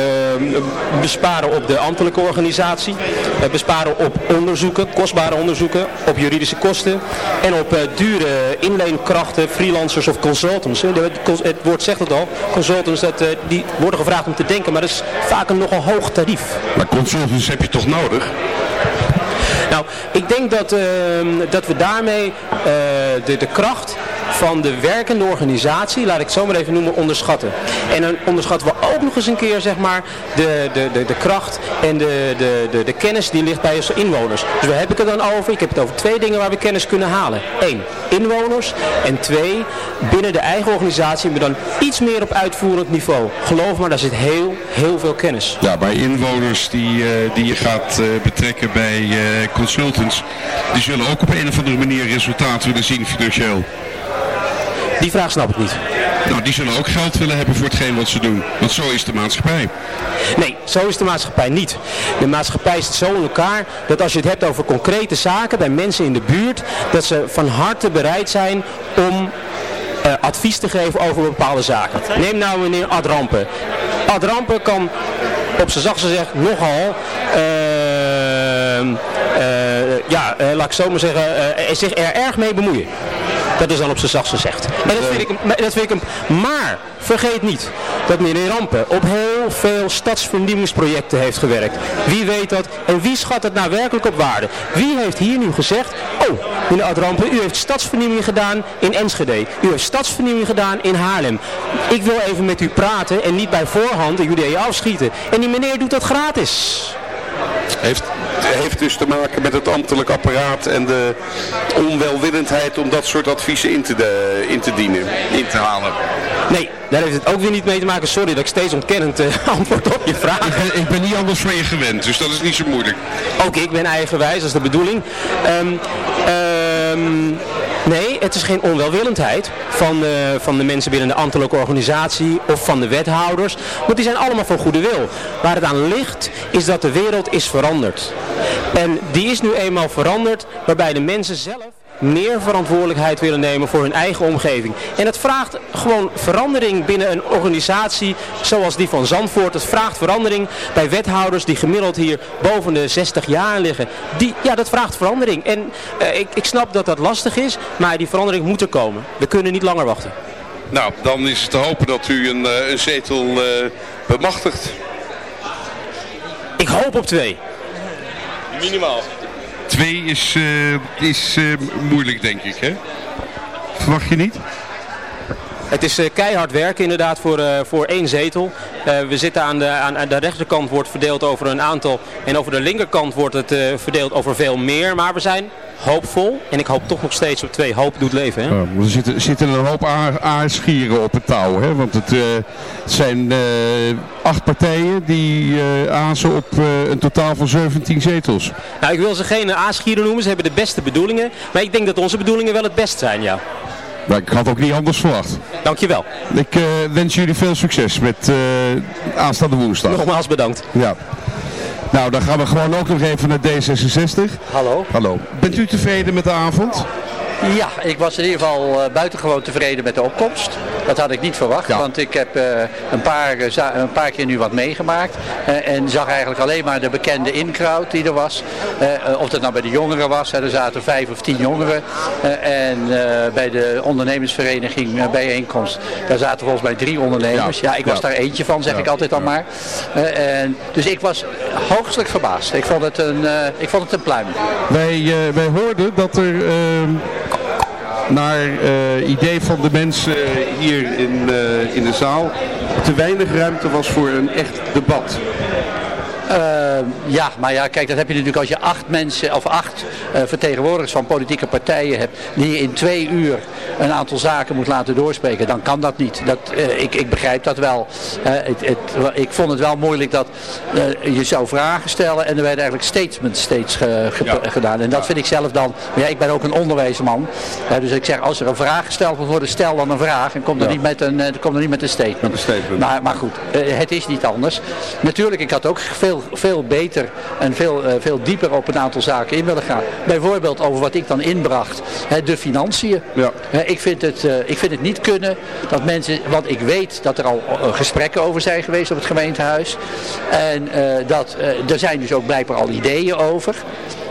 besparen op de ambtelijke organisatie, eh, besparen op onderzoeken, kostbare onderzoeken, op juridische kosten en op dure inleenkrachten, freelancers of consultants. Het, woord zegt het al, consultants dat, die worden gevraagd om te denken, maar dat is vaak een nogal hoog tarief. Maar consultants heb je toch nodig? Nou, ik denk dat, ehm, dat we daarmee eh, de, de kracht van de werkende organisatie, laat ik het zo maar even noemen, onderschatten. En dan onderschatten we ook nog eens een keer zeg maar, de, de, de, de kracht en de, de, de, de kennis die ligt bij onze inwoners. Dus waar heb ik het dan over? Ik heb het over twee dingen waar we kennis kunnen halen. Eén, inwoners. En twee, binnen de eigen organisatie, maar dan iets meer op uitvoerend niveau. Geloof maar, daar zit heel, heel veel kennis. Ja, bij inwoners die, eh, die je gaat eh, betrekken bij eh, consultants, die zullen ook op een of andere manier resultaat willen zien financieel. Die vraag snap ik niet. Nou, die zullen ook geld willen hebben voor hetgeen wat ze doen. Want zo is de maatschappij. Nee, zo is de maatschappij niet. De maatschappij zit zo in elkaar dat als je het hebt over concrete zaken bij mensen in de buurt, dat ze van harte bereid zijn om eh, advies te geven over bepaalde zaken. Neem nou meneer Ad Rampen. Ad Rampen kan op zijn zachtste gezegd nogal, ehm, eh, ja, eh, laat ik zo maar zeggen, zich er erg mee bemoeien. Dat is dan op zijn zachtst gezegd. En dat vind, ik, dat vind ik hem. Maar vergeet niet dat meneer Rampen op heel veel stadsvernieuwingsprojecten heeft gewerkt. Wie weet dat en wie schat het nou werkelijk op waarde? Wie heeft hier nu gezegd, oh meneer Ad Rampen, u heeft stadsvernieuwing gedaan in Enschede. U heeft stadsvernieuwing gedaan in Haarlem. Ik wil even met u praten en niet bij voorhand de jullie afschieten. En die meneer doet dat gratis. heeft, heeft dus te maken met het ambtelijk apparaat en de onwelwillendheid om dat soort adviezen in te, de, in te dienen, in te halen. Nee, daar heeft het ook weer niet mee te maken. Sorry dat ik steeds ontkennend uh, antwoord op je vraag. Ik ben, ik ben, niet anders van je gewend, dus dat is niet zo moeilijk. Ook ik ben eigenwijs, dat is de bedoeling. Um, um, Nee, het is geen onwelwillendheid van de, van de mensen binnen de ambtelijke organisatie of van de wethouders. Want die zijn allemaal van goede wil. Waar het aan ligt is dat de wereld is veranderd. En die is nu eenmaal veranderd waarbij de mensen zelf meer verantwoordelijkheid willen nemen voor hun eigen omgeving. En het vraagt gewoon verandering binnen een organisatie zoals die van Zandvoort. Het vraagt verandering bij wethouders die gemiddeld hier boven de 60 jaar liggen. Die, ja, dat vraagt verandering. En uh, ik, ik snap dat dat lastig is, maar die verandering moet er komen. We kunnen niet langer wachten. Nou, dan is het te hopen dat u een, uh, een zetel uh, bemachtigt. Ik hoop op twee. Minimaal. Twee is, uh, is uh, moeilijk, denk ik, hè? Verwacht je niet? Het is uh, keihard werken inderdaad voor, voor één zetel. we zitten aan de, aan, aan, de rechterkant wordt verdeeld over een aantal en over de linkerkant wordt het verdeeld over veel meer. Maar we zijn hoopvol en ik hoop toch nog steeds op twee. Hoop doet leven. Hè? Ja, er zitten, zitten een hoop aarschieren op het touw. Hè? Want het, uh, het zijn uh, acht partijen die uh, azen op een totaal van 17 zetels. Nou, ik wil ze geen aarschieren noemen. Ze hebben de beste bedoelingen. Maar ik denk dat onze bedoelingen wel het best zijn, ja. Nou, ik had ook niet anders verwacht. Dankjewel. Ik wens jullie veel succes met aanstaande woensdag. Nogmaals bedankt. Ja. Nou, dan gaan we gewoon ook nog even naar D66. Hallo. Hallo. Bent u tevreden met de avond? Ja, ik was in ieder geval uh, buitengewoon tevreden met de opkomst. Dat had ik niet verwacht, ja. want ik heb uh, een, paar, uh, een paar keer nu wat meegemaakt. en zag eigenlijk alleen maar de bekende in-crowd die er was. of dat nou bij de jongeren was, hè, er zaten vijf of tien jongeren. en bij de ondernemersvereniging bijeenkomst, daar zaten volgens mij drie ondernemers. Ja, ja ik was daar eentje van, zeg ik altijd dan maar. en, dus ik was hoogstelijk verbaasd. Ik vond het een, ik vond het een pluim. Wij, wij hoorden dat er naar uh, idee van de mensen hier in, uh, in de zaal te weinig ruimte was voor een echt debat. Uh, ja, maar ja, kijk, dat heb je natuurlijk als je acht mensen of acht uh, vertegenwoordigers van politieke partijen hebt die je in twee uur een aantal zaken moet laten doorspreken, dan kan dat niet. Dat, uh, ik, ik begrijp dat wel. Het, het, ik vond het wel moeilijk dat je zou vragen stellen en er werden eigenlijk statements steeds ge, ge, ja. gedaan. En dat ja. vind ik zelf dan, ja, ik ben ook een onderwijsman, dus ik zeg als er een vraag gesteld wordt worden, stel dan een vraag en kom er, ja. niet, met een, kom er niet met een statement. Een statement. Maar, maar goed, het is niet anders. Natuurlijk, ik had ook veel, veel beter en veel, uh, veel dieper op een aantal zaken in willen gaan. Bijvoorbeeld over wat ik dan inbracht, hè, de financiën. Ja. Hè, ik, vind het, uh, ik vind het niet kunnen dat mensen, want ik weet dat er al uh, gesprekken over zijn geweest op het gemeentehuis. En dat, er zijn dus ook blijkbaar al ideeën over.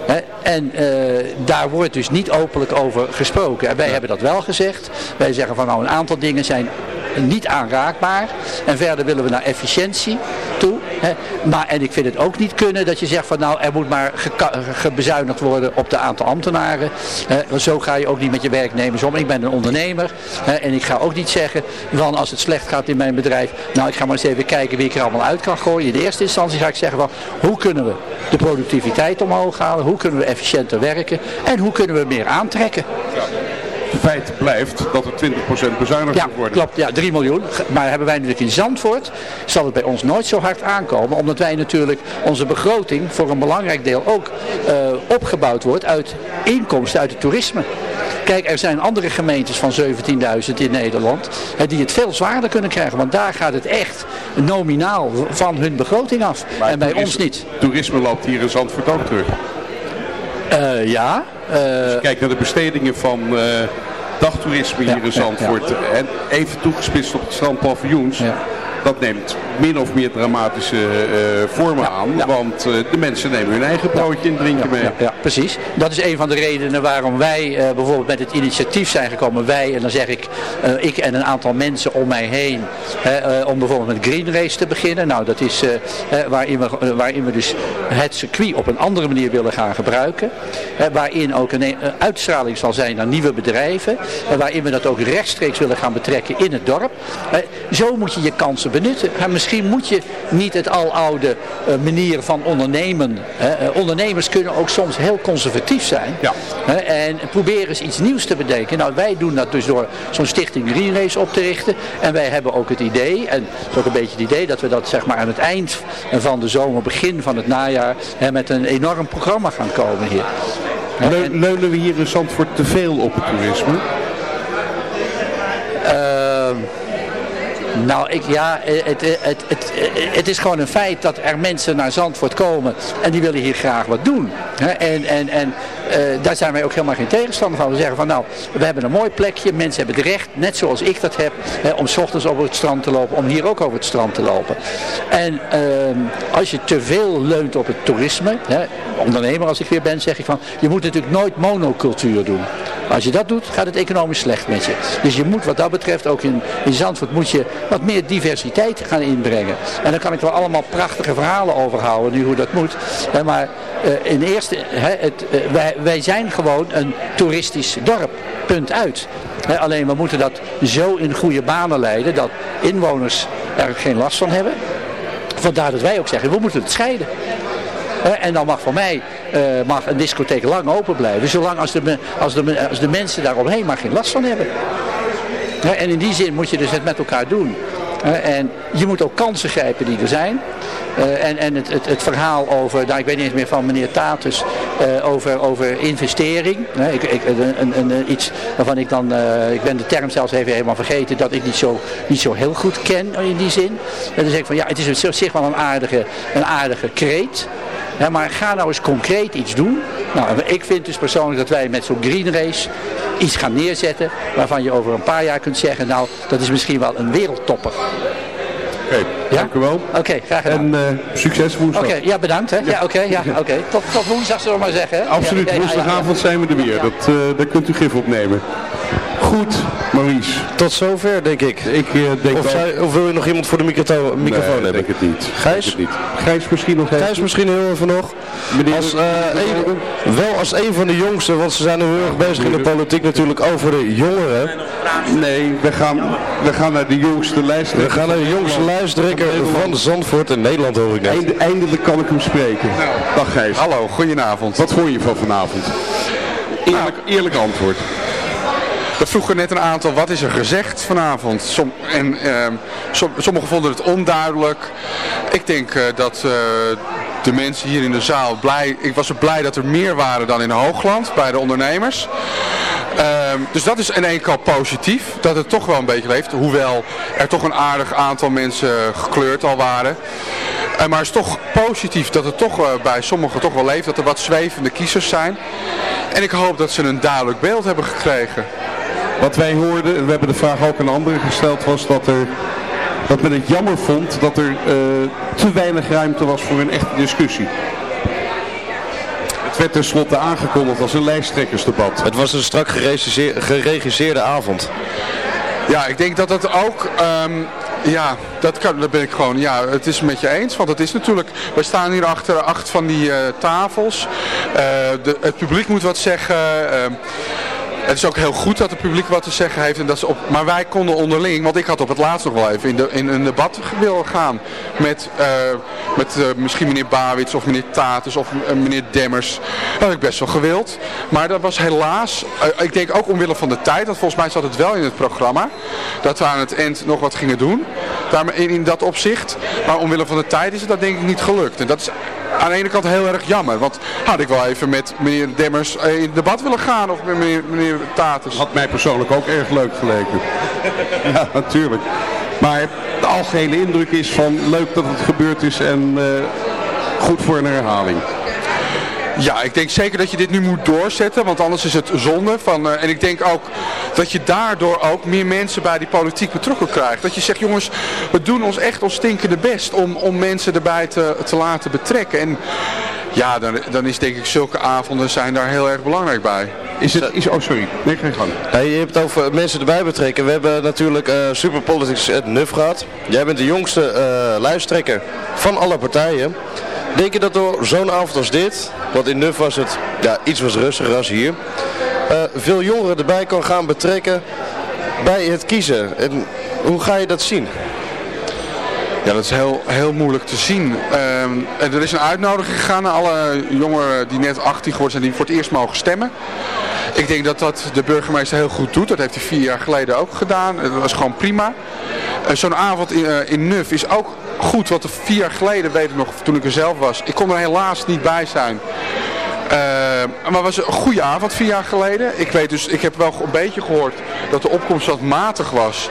He, en uh, daar wordt dus niet openlijk over gesproken. En wij ja. hebben dat wel gezegd. Wij zeggen van nou een aantal dingen zijn niet aanraakbaar. En verder willen we naar efficiëntie toe. He. Maar, en ik vind het ook niet kunnen dat je zegt van nou er moet maar gebezuinigd worden op de aantal ambtenaren. He, zo ga je ook niet met je werknemers om. Ik ben een ondernemer. en ik ga ook niet zeggen van als het slecht gaat in mijn bedrijf. Nou ik ga maar eens even kijken wie ik er allemaal uit kan gooien. In de eerste instantie ga ik zeggen van hoe kunnen we de productiviteit omhoog halen. Hoe kunnen we efficiënter werken en hoe kunnen we meer aantrekken. Feit blijft dat er 20% bezuinigd ja, moet worden. klopt. Ja, 3 miljoen. Maar hebben wij natuurlijk in Zandvoort, zal het bij ons nooit zo hard aankomen. Omdat wij natuurlijk onze begroting voor een belangrijk deel ook uh, opgebouwd wordt uit inkomsten uit het toerisme. Kijk, er zijn andere gemeentes van 17.000 in Nederland hè, die het veel zwaarder kunnen krijgen. Want daar gaat het echt nominaal van hun begroting af. Maar en bij toerisme, ons niet. Toerisme loopt hier in Zandvoort ook terug. Uh, ja. Uh, dus kijk naar de bestedingen van uh, dagtoerisme hier in Zandvoort. En even toegespitst op het strandpaviljoens. Dat neemt min of meer dramatische uh, vormen aan. Want uh, de mensen nemen hun eigen broodje en drinken mee. Ja, precies. Dat is een van de redenen waarom wij uh, bijvoorbeeld met het initiatief zijn gekomen. Wij, en dan zeg ik, ik en een aantal mensen om mij heen. om bijvoorbeeld met Green Race te beginnen. Nou, dat is waarin, we, waarin we dus het circuit op een andere manier willen gaan gebruiken. waarin ook een uitstraling zal zijn naar nieuwe bedrijven. waarin we dat ook rechtstreeks willen gaan betrekken in het dorp. zo moet je je kansen benutten. En misschien moet je niet het aloude uh, manier van ondernemen. Uh, ondernemers kunnen ook soms heel conservatief zijn. Ja. en proberen eens iets nieuws te bedenken. Nou, wij doen dat dus door zo'n stichting Green Race op te richten. En wij hebben ook het idee, en het is ook een beetje het idee, dat we dat zeg maar aan het eind van de zomer, begin van het najaar, met een enorm programma gaan komen hier. Le leunen we hier in Zandvoort te veel op het toerisme? Uh, nou, ik, ja, het, het, het, het, is gewoon een feit dat er mensen naar Zandvoort komen en die willen hier graag wat doen. En, en, en daar zijn wij ook helemaal geen tegenstander van. We zeggen van nou, we hebben een mooi plekje, mensen hebben het recht, net zoals ik dat heb, hè, om s ochtends over het strand te lopen, om hier ook over het strand te lopen. En uh, als je te veel leunt op het toerisme, hè, ondernemer als ik weer ben, zeg ik van, je moet natuurlijk nooit monocultuur doen. Als je dat doet, gaat het economisch slecht met je. Dus je moet wat dat betreft, ook in, in Zandvoort, moet je wat meer diversiteit gaan inbrengen. En dan kan ik wel allemaal prachtige verhalen overhouden, nu hoe dat moet. Maar uh, in eerste, het, uh, wij, wij zijn gewoon een toeristisch dorp. Punt uit. Alleen we moeten dat zo in goede banen leiden dat inwoners er geen last van hebben. Vandaar dat wij ook zeggen, we moeten het scheiden. En dan mag voor mij uh, mag een discotheek lang open blijven. Zolang als de, als de, als de mensen daaromheen maar geen last van hebben. En in die zin moet je dus het met elkaar doen. En je moet ook kansen grijpen die er zijn. Uh, en en het, het, het, verhaal over, nou, ik weet niet eens meer van meneer Tatus, uh, over, over investering. Ik, ik, een, een, iets waarvan ik dan, ik ben de term zelfs even helemaal vergeten, dat ik niet zo, niet zo heel goed ken in die zin. En dan zeg ik van ja, het is op zich wel een aardige, een aardige kreet. Ja, maar ga nou eens concreet iets doen. Nou, ik vind dus persoonlijk dat wij met zo'n green race iets gaan neerzetten waarvan je over een paar jaar kunt zeggen, nou, dat is misschien wel een wereldtopper. Oké, okay, ja? dank u wel. Oké, okay, graag gedaan. En uh, succes woensdag. Oké, okay, ja bedankt. Hè. Ja, ja oké, ja, oké. Tot, tot woensdag zullen we maar zeggen. Hè? Absoluut, woensdagavond zijn we er weer. Dat, uh, daar kunt u gif opnemen. Goed, Maurice. Tot zover, denk ik. ik uh, denk of, zij, of, wil je nog iemand voor de microfoon, microfoon nee, hebben? denk het niet. Gijs? Het niet. Gijs misschien nog Gijs misschien heel even nog. Meneer, als, uh, een, wel als een van de jongsten, want ze zijn nu heel erg bezig in de politiek natuurlijk over de jongeren. Nee, we gaan, we gaan naar de jongste lijsttrekker. We gaan naar de jongste lijsttrekker van Zandvoort in Nederland hoor ik net. Einde, eindelijk kan ik hem spreken. Nou. Dag Gijs. Hallo, goedenavond. Wat vond je van vanavond? Eerlijk, eerlijk antwoord. We vroegen net een aantal, wat is er gezegd vanavond? En uh, som, sommigen vonden het onduidelijk. Ik denk uh, dat uh, de mensen hier in de zaal blij... Ik was er blij dat er meer waren dan in Hoogland bij de ondernemers. dus dat is in één kant positief, dat het toch wel een beetje leeft. Hoewel er toch een aardig aantal mensen gekleurd al waren. maar het is toch positief dat het toch bij sommigen toch wel leeft. Dat er wat zwevende kiezers zijn. En ik hoop dat ze een duidelijk beeld hebben gekregen. Wat wij hoorden, en we hebben de vraag ook aan anderen gesteld, was dat, er, dat men het jammer vond dat er uh, te weinig ruimte was voor een echte discussie. Het werd tenslotte aangekondigd als een lijsttrekkersdebat. Het was een strak geregisseerde avond. Ja, ik denk dat dat ook... Um, ja, dat, kan, dat ben ik gewoon, ja, het is met je eens. Want het is natuurlijk, we staan hier achter acht van die uh, tafels. Uh, de, het publiek moet wat zeggen. Uh, het is ook heel goed dat het publiek wat te zeggen heeft. En dat ze op, maar wij konden onderling, want ik had op het laatst nog wel even in, de, in een debat willen gaan. Met, uh, met uh, misschien meneer Bawits of meneer Tatus of uh, meneer Demmers. Dat had ik best wel gewild. Maar dat was helaas, ik denk ook omwille van de tijd. Want volgens mij zat het wel in het programma. Dat we aan het eind nog wat gingen doen. Daar, in, in dat opzicht. Maar omwille van de tijd is het dat denk ik niet gelukt. En dat is aan de ene kant heel erg jammer. Want had ik wel even met meneer Demmers in debat willen gaan. Of met meneer, meneer Tatus. Had mij persoonlijk ook erg leuk geleken. ja, natuurlijk. Maar de algehele indruk is van leuk dat het gebeurd is en uh, goed voor een herhaling. Ja, ik denk zeker dat je dit nu moet doorzetten, want anders is het zonde. Van, uh, en ik denk ook dat je daardoor ook meer mensen bij die politiek betrokken krijgt. Dat je zegt, jongens, we doen ons echt ons stinkende best om, om mensen erbij te, te laten betrekken. En ja, dan, dan is denk ik zulke avonden zijn daar heel erg belangrijk bij. Is het, is, oh sorry, nee, geen gang. Je hebt het over mensen erbij betrekken. We hebben natuurlijk uh, Superpolitics het NUF gehad. Jij bent de jongste uh, lijsttrekker van alle partijen. Denk je dat door zo'n avond als dit, want in NUF was het ja, iets was rustiger als hier, uh, veel jongeren erbij kan gaan betrekken bij het kiezen? En hoe ga je dat zien? Ja, dat is heel, heel moeilijk te zien. Ehm, er is een uitnodiging gegaan naar alle jongeren die net 18 geworden zijn, die voor het eerst mogen stemmen. Ik denk dat dat de burgemeester heel goed doet. Dat heeft hij vier jaar geleden ook gedaan. Dat was gewoon prima. Uh, Zo'n avond in, uh, in Nuf is ook goed. Wat er vier jaar geleden, weet ik nog, toen ik er zelf was. Ik kon er helaas niet bij zijn. Uh, maar was een goede avond vier jaar geleden. Ik weet dus, ik heb wel een beetje gehoord dat de opkomst wat matig was.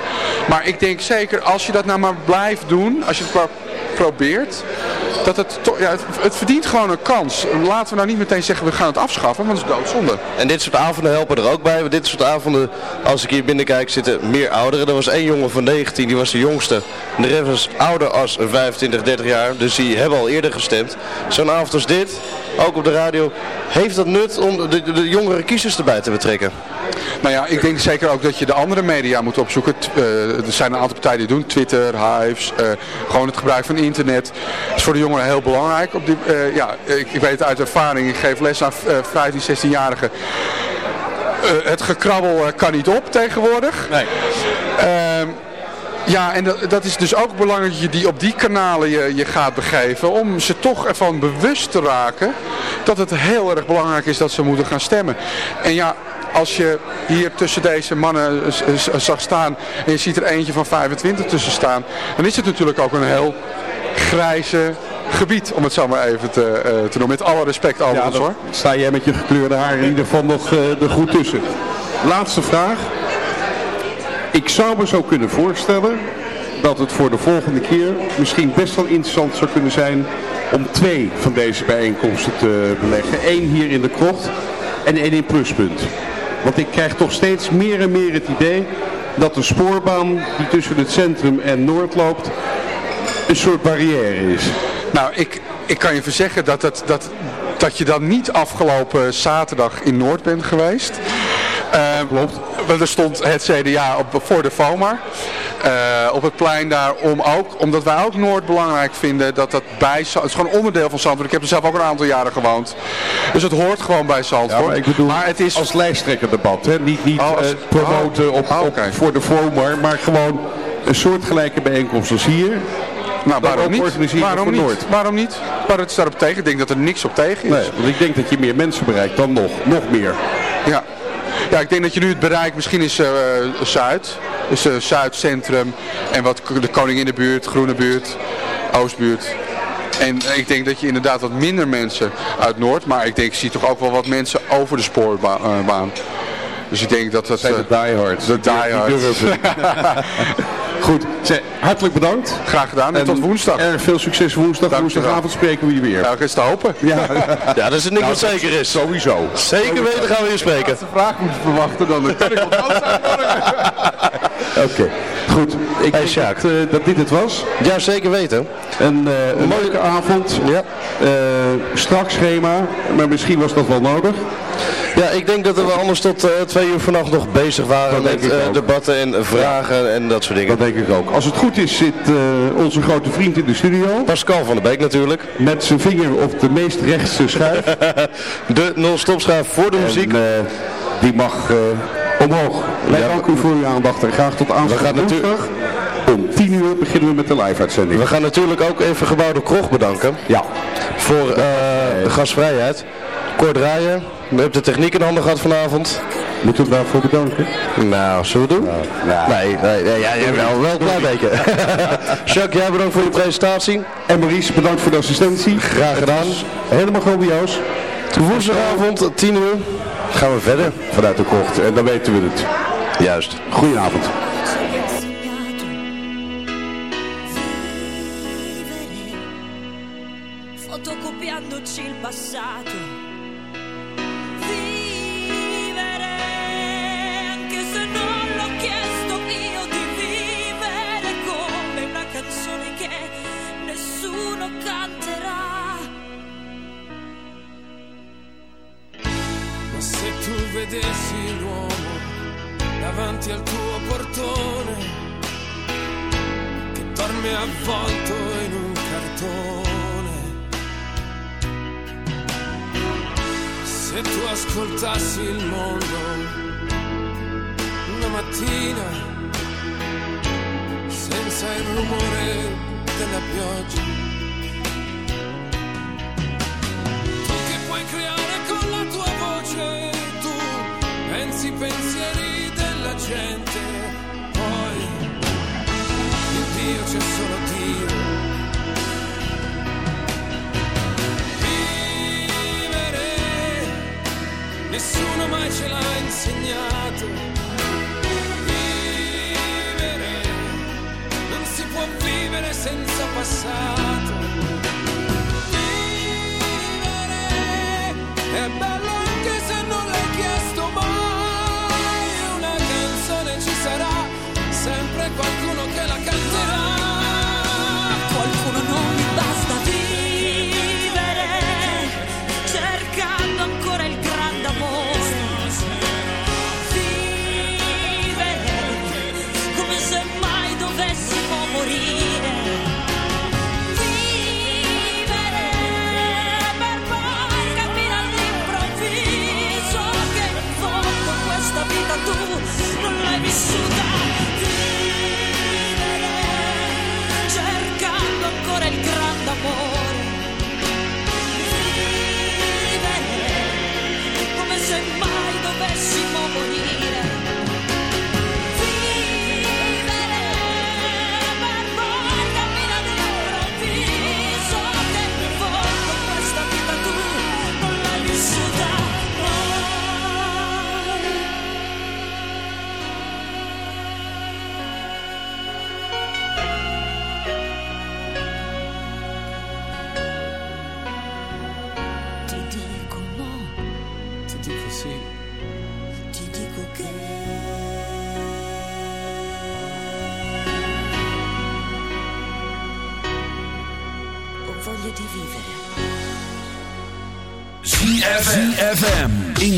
Maar ik denk zeker, als je dat nou maar blijft doen, als je het probeert, dat het, ja, het, het, verdient gewoon een kans. Laten we nou niet meteen zeggen we gaan het afschaffen, want dat is doodzonde. En dit soort avonden helpen er ook bij. Want dit soort avonden, als ik hier binnenkijk, zitten meer ouderen. Er was één jongen van 19, die was de jongste. De rest was ouder als 25, 30 jaar. Dus die hebben al eerder gestemd. Zo'n avond als dit, ook op de radio, heeft dat nut om de, jongere kiezers erbij te betrekken? Nou ja, ik denk zeker ook dat je de andere media moet opzoeken. Uh, er zijn een aantal partijen die doen. Twitter, Hives, uh, gewoon het gebruik van internet. Dat is voor de jongeren heel belangrijk. Op die, uh, ja, ik, ik, weet het uit ervaring. Ik geef les aan 15, 16-jarigen. het gekrabbel kan niet op tegenwoordig. Nee. Ehm, ja, en dat, dat, is dus ook belangrijk dat je die op die kanalen je, je gaat begeven. Om ze toch ervan bewust te raken dat het heel erg belangrijk is dat ze moeten gaan stemmen. En ja, als je hier tussen deze mannen zag staan en je ziet er eentje van 25 tussen staan. Dan is het natuurlijk ook een heel grijze gebied, om het zo maar even te, uh, te doen. Met alle respect overigens ja, hoor. sta jij met je gekleurde haar in ieder geval nog uh, er goed tussen. Laatste vraag. Ik zou me zo kunnen voorstellen dat het voor de volgende keer misschien best wel interessant zou kunnen zijn om twee van deze bijeenkomsten te beleggen. Eén hier in de krocht en één in Pluspunt. Want ik krijg toch steeds meer en meer het idee dat de spoorbaan die tussen het centrum en Noord loopt een soort barrière is. Nou, ik, ik kan je verzeggen dat, dat, dat, dat je dan niet afgelopen zaterdag in Noord bent geweest. Uh, Klopt. Want er stond het CDA op, voor de FOMA. Uh, op het plein daar om ook, omdat wij ook Noord belangrijk vinden dat dat bij het is gewoon onderdeel van Zandvoort. Ik heb er zelf ook een aantal jaren gewoond. Dus het hoort gewoon bij Zandvoort. Ja, maar ik bedoel, maar het is als lijsttrekkerdebat, hè? niet, niet oh, als, uh, promoten oh, op, oh, okay. op, voor de FOMA, maar gewoon een soortgelijke bijeenkomst als hier. Nou, waarom niet? Waarom niet? Noord. Waarom niet? Maar het staat op tegen. Ik denk dat er niks op tegen is. Nee, want ik denk dat je meer mensen bereikt dan nog, nog meer. Ja. Ja, ik denk dat je nu het bereik misschien is uh, Zuid. Dus uh, Zuidcentrum en wat de Koninginnenbuurt, Groene buurt, Oostbuurt. En ik denk dat je inderdaad wat minder mensen uit Noord, maar ik denk, ik zie toch ook wel wat mensen over de spoorbaan. Dus ik denk dat dat... Zijn de diehards. De diehards. Goed, hartelijk bedankt. Graag gedaan en, tot woensdag. Erg veel succes woensdag. Dank Woensdagavond spreken we je weer. Ja, dat is te hopen. Ja, ja dat is het niet nou, wat zeker is. Sowieso. Zeker weten gaan we hier spreken. Als de vraag moet verwachten, dan kan ik op Oké, goed. Ik denk dat, uh, dat, dit het was. Ja, zeker weten. Een, uh, een leuke avond. Ja. Uh, strak schema, maar misschien was dat wel nodig. Ja, ik denk dat we anders tot twee uur vannacht nog bezig waren met debatten en vragen en dat soort dingen. Dat denk ik ook. Als het goed is zit onze grote vriend in de studio. Pascal van der Beek natuurlijk. Met zijn vinger op de meest rechtse schuif. de non-stop schuif voor de muziek. En, die mag omhoog. Wij ja, dank u voor uw aandacht en graag tot aanstaande woensdag. Om 10 uur beginnen we met de live-uitzending. We gaan natuurlijk ook even Gebouwde Krog bedanken. Ja. Voor de gasvrijheid. Kort draaien. We hebben de techniek in handen gehad vanavond. Moeten we daarvoor bedanken? Nou, zullen we doen? Nou, nou. Nee, nee, nee, ja, wel, wel een klein beetje. Jacques, jij bedankt voor je presentatie. En Maurice, bedankt voor de assistentie. Graag gedaan. Helemaal grobioos. Woensdagavond, 10 uur, gaan we verder. Vanuit de kocht. En dan weten we het. Juist. Goedenavond.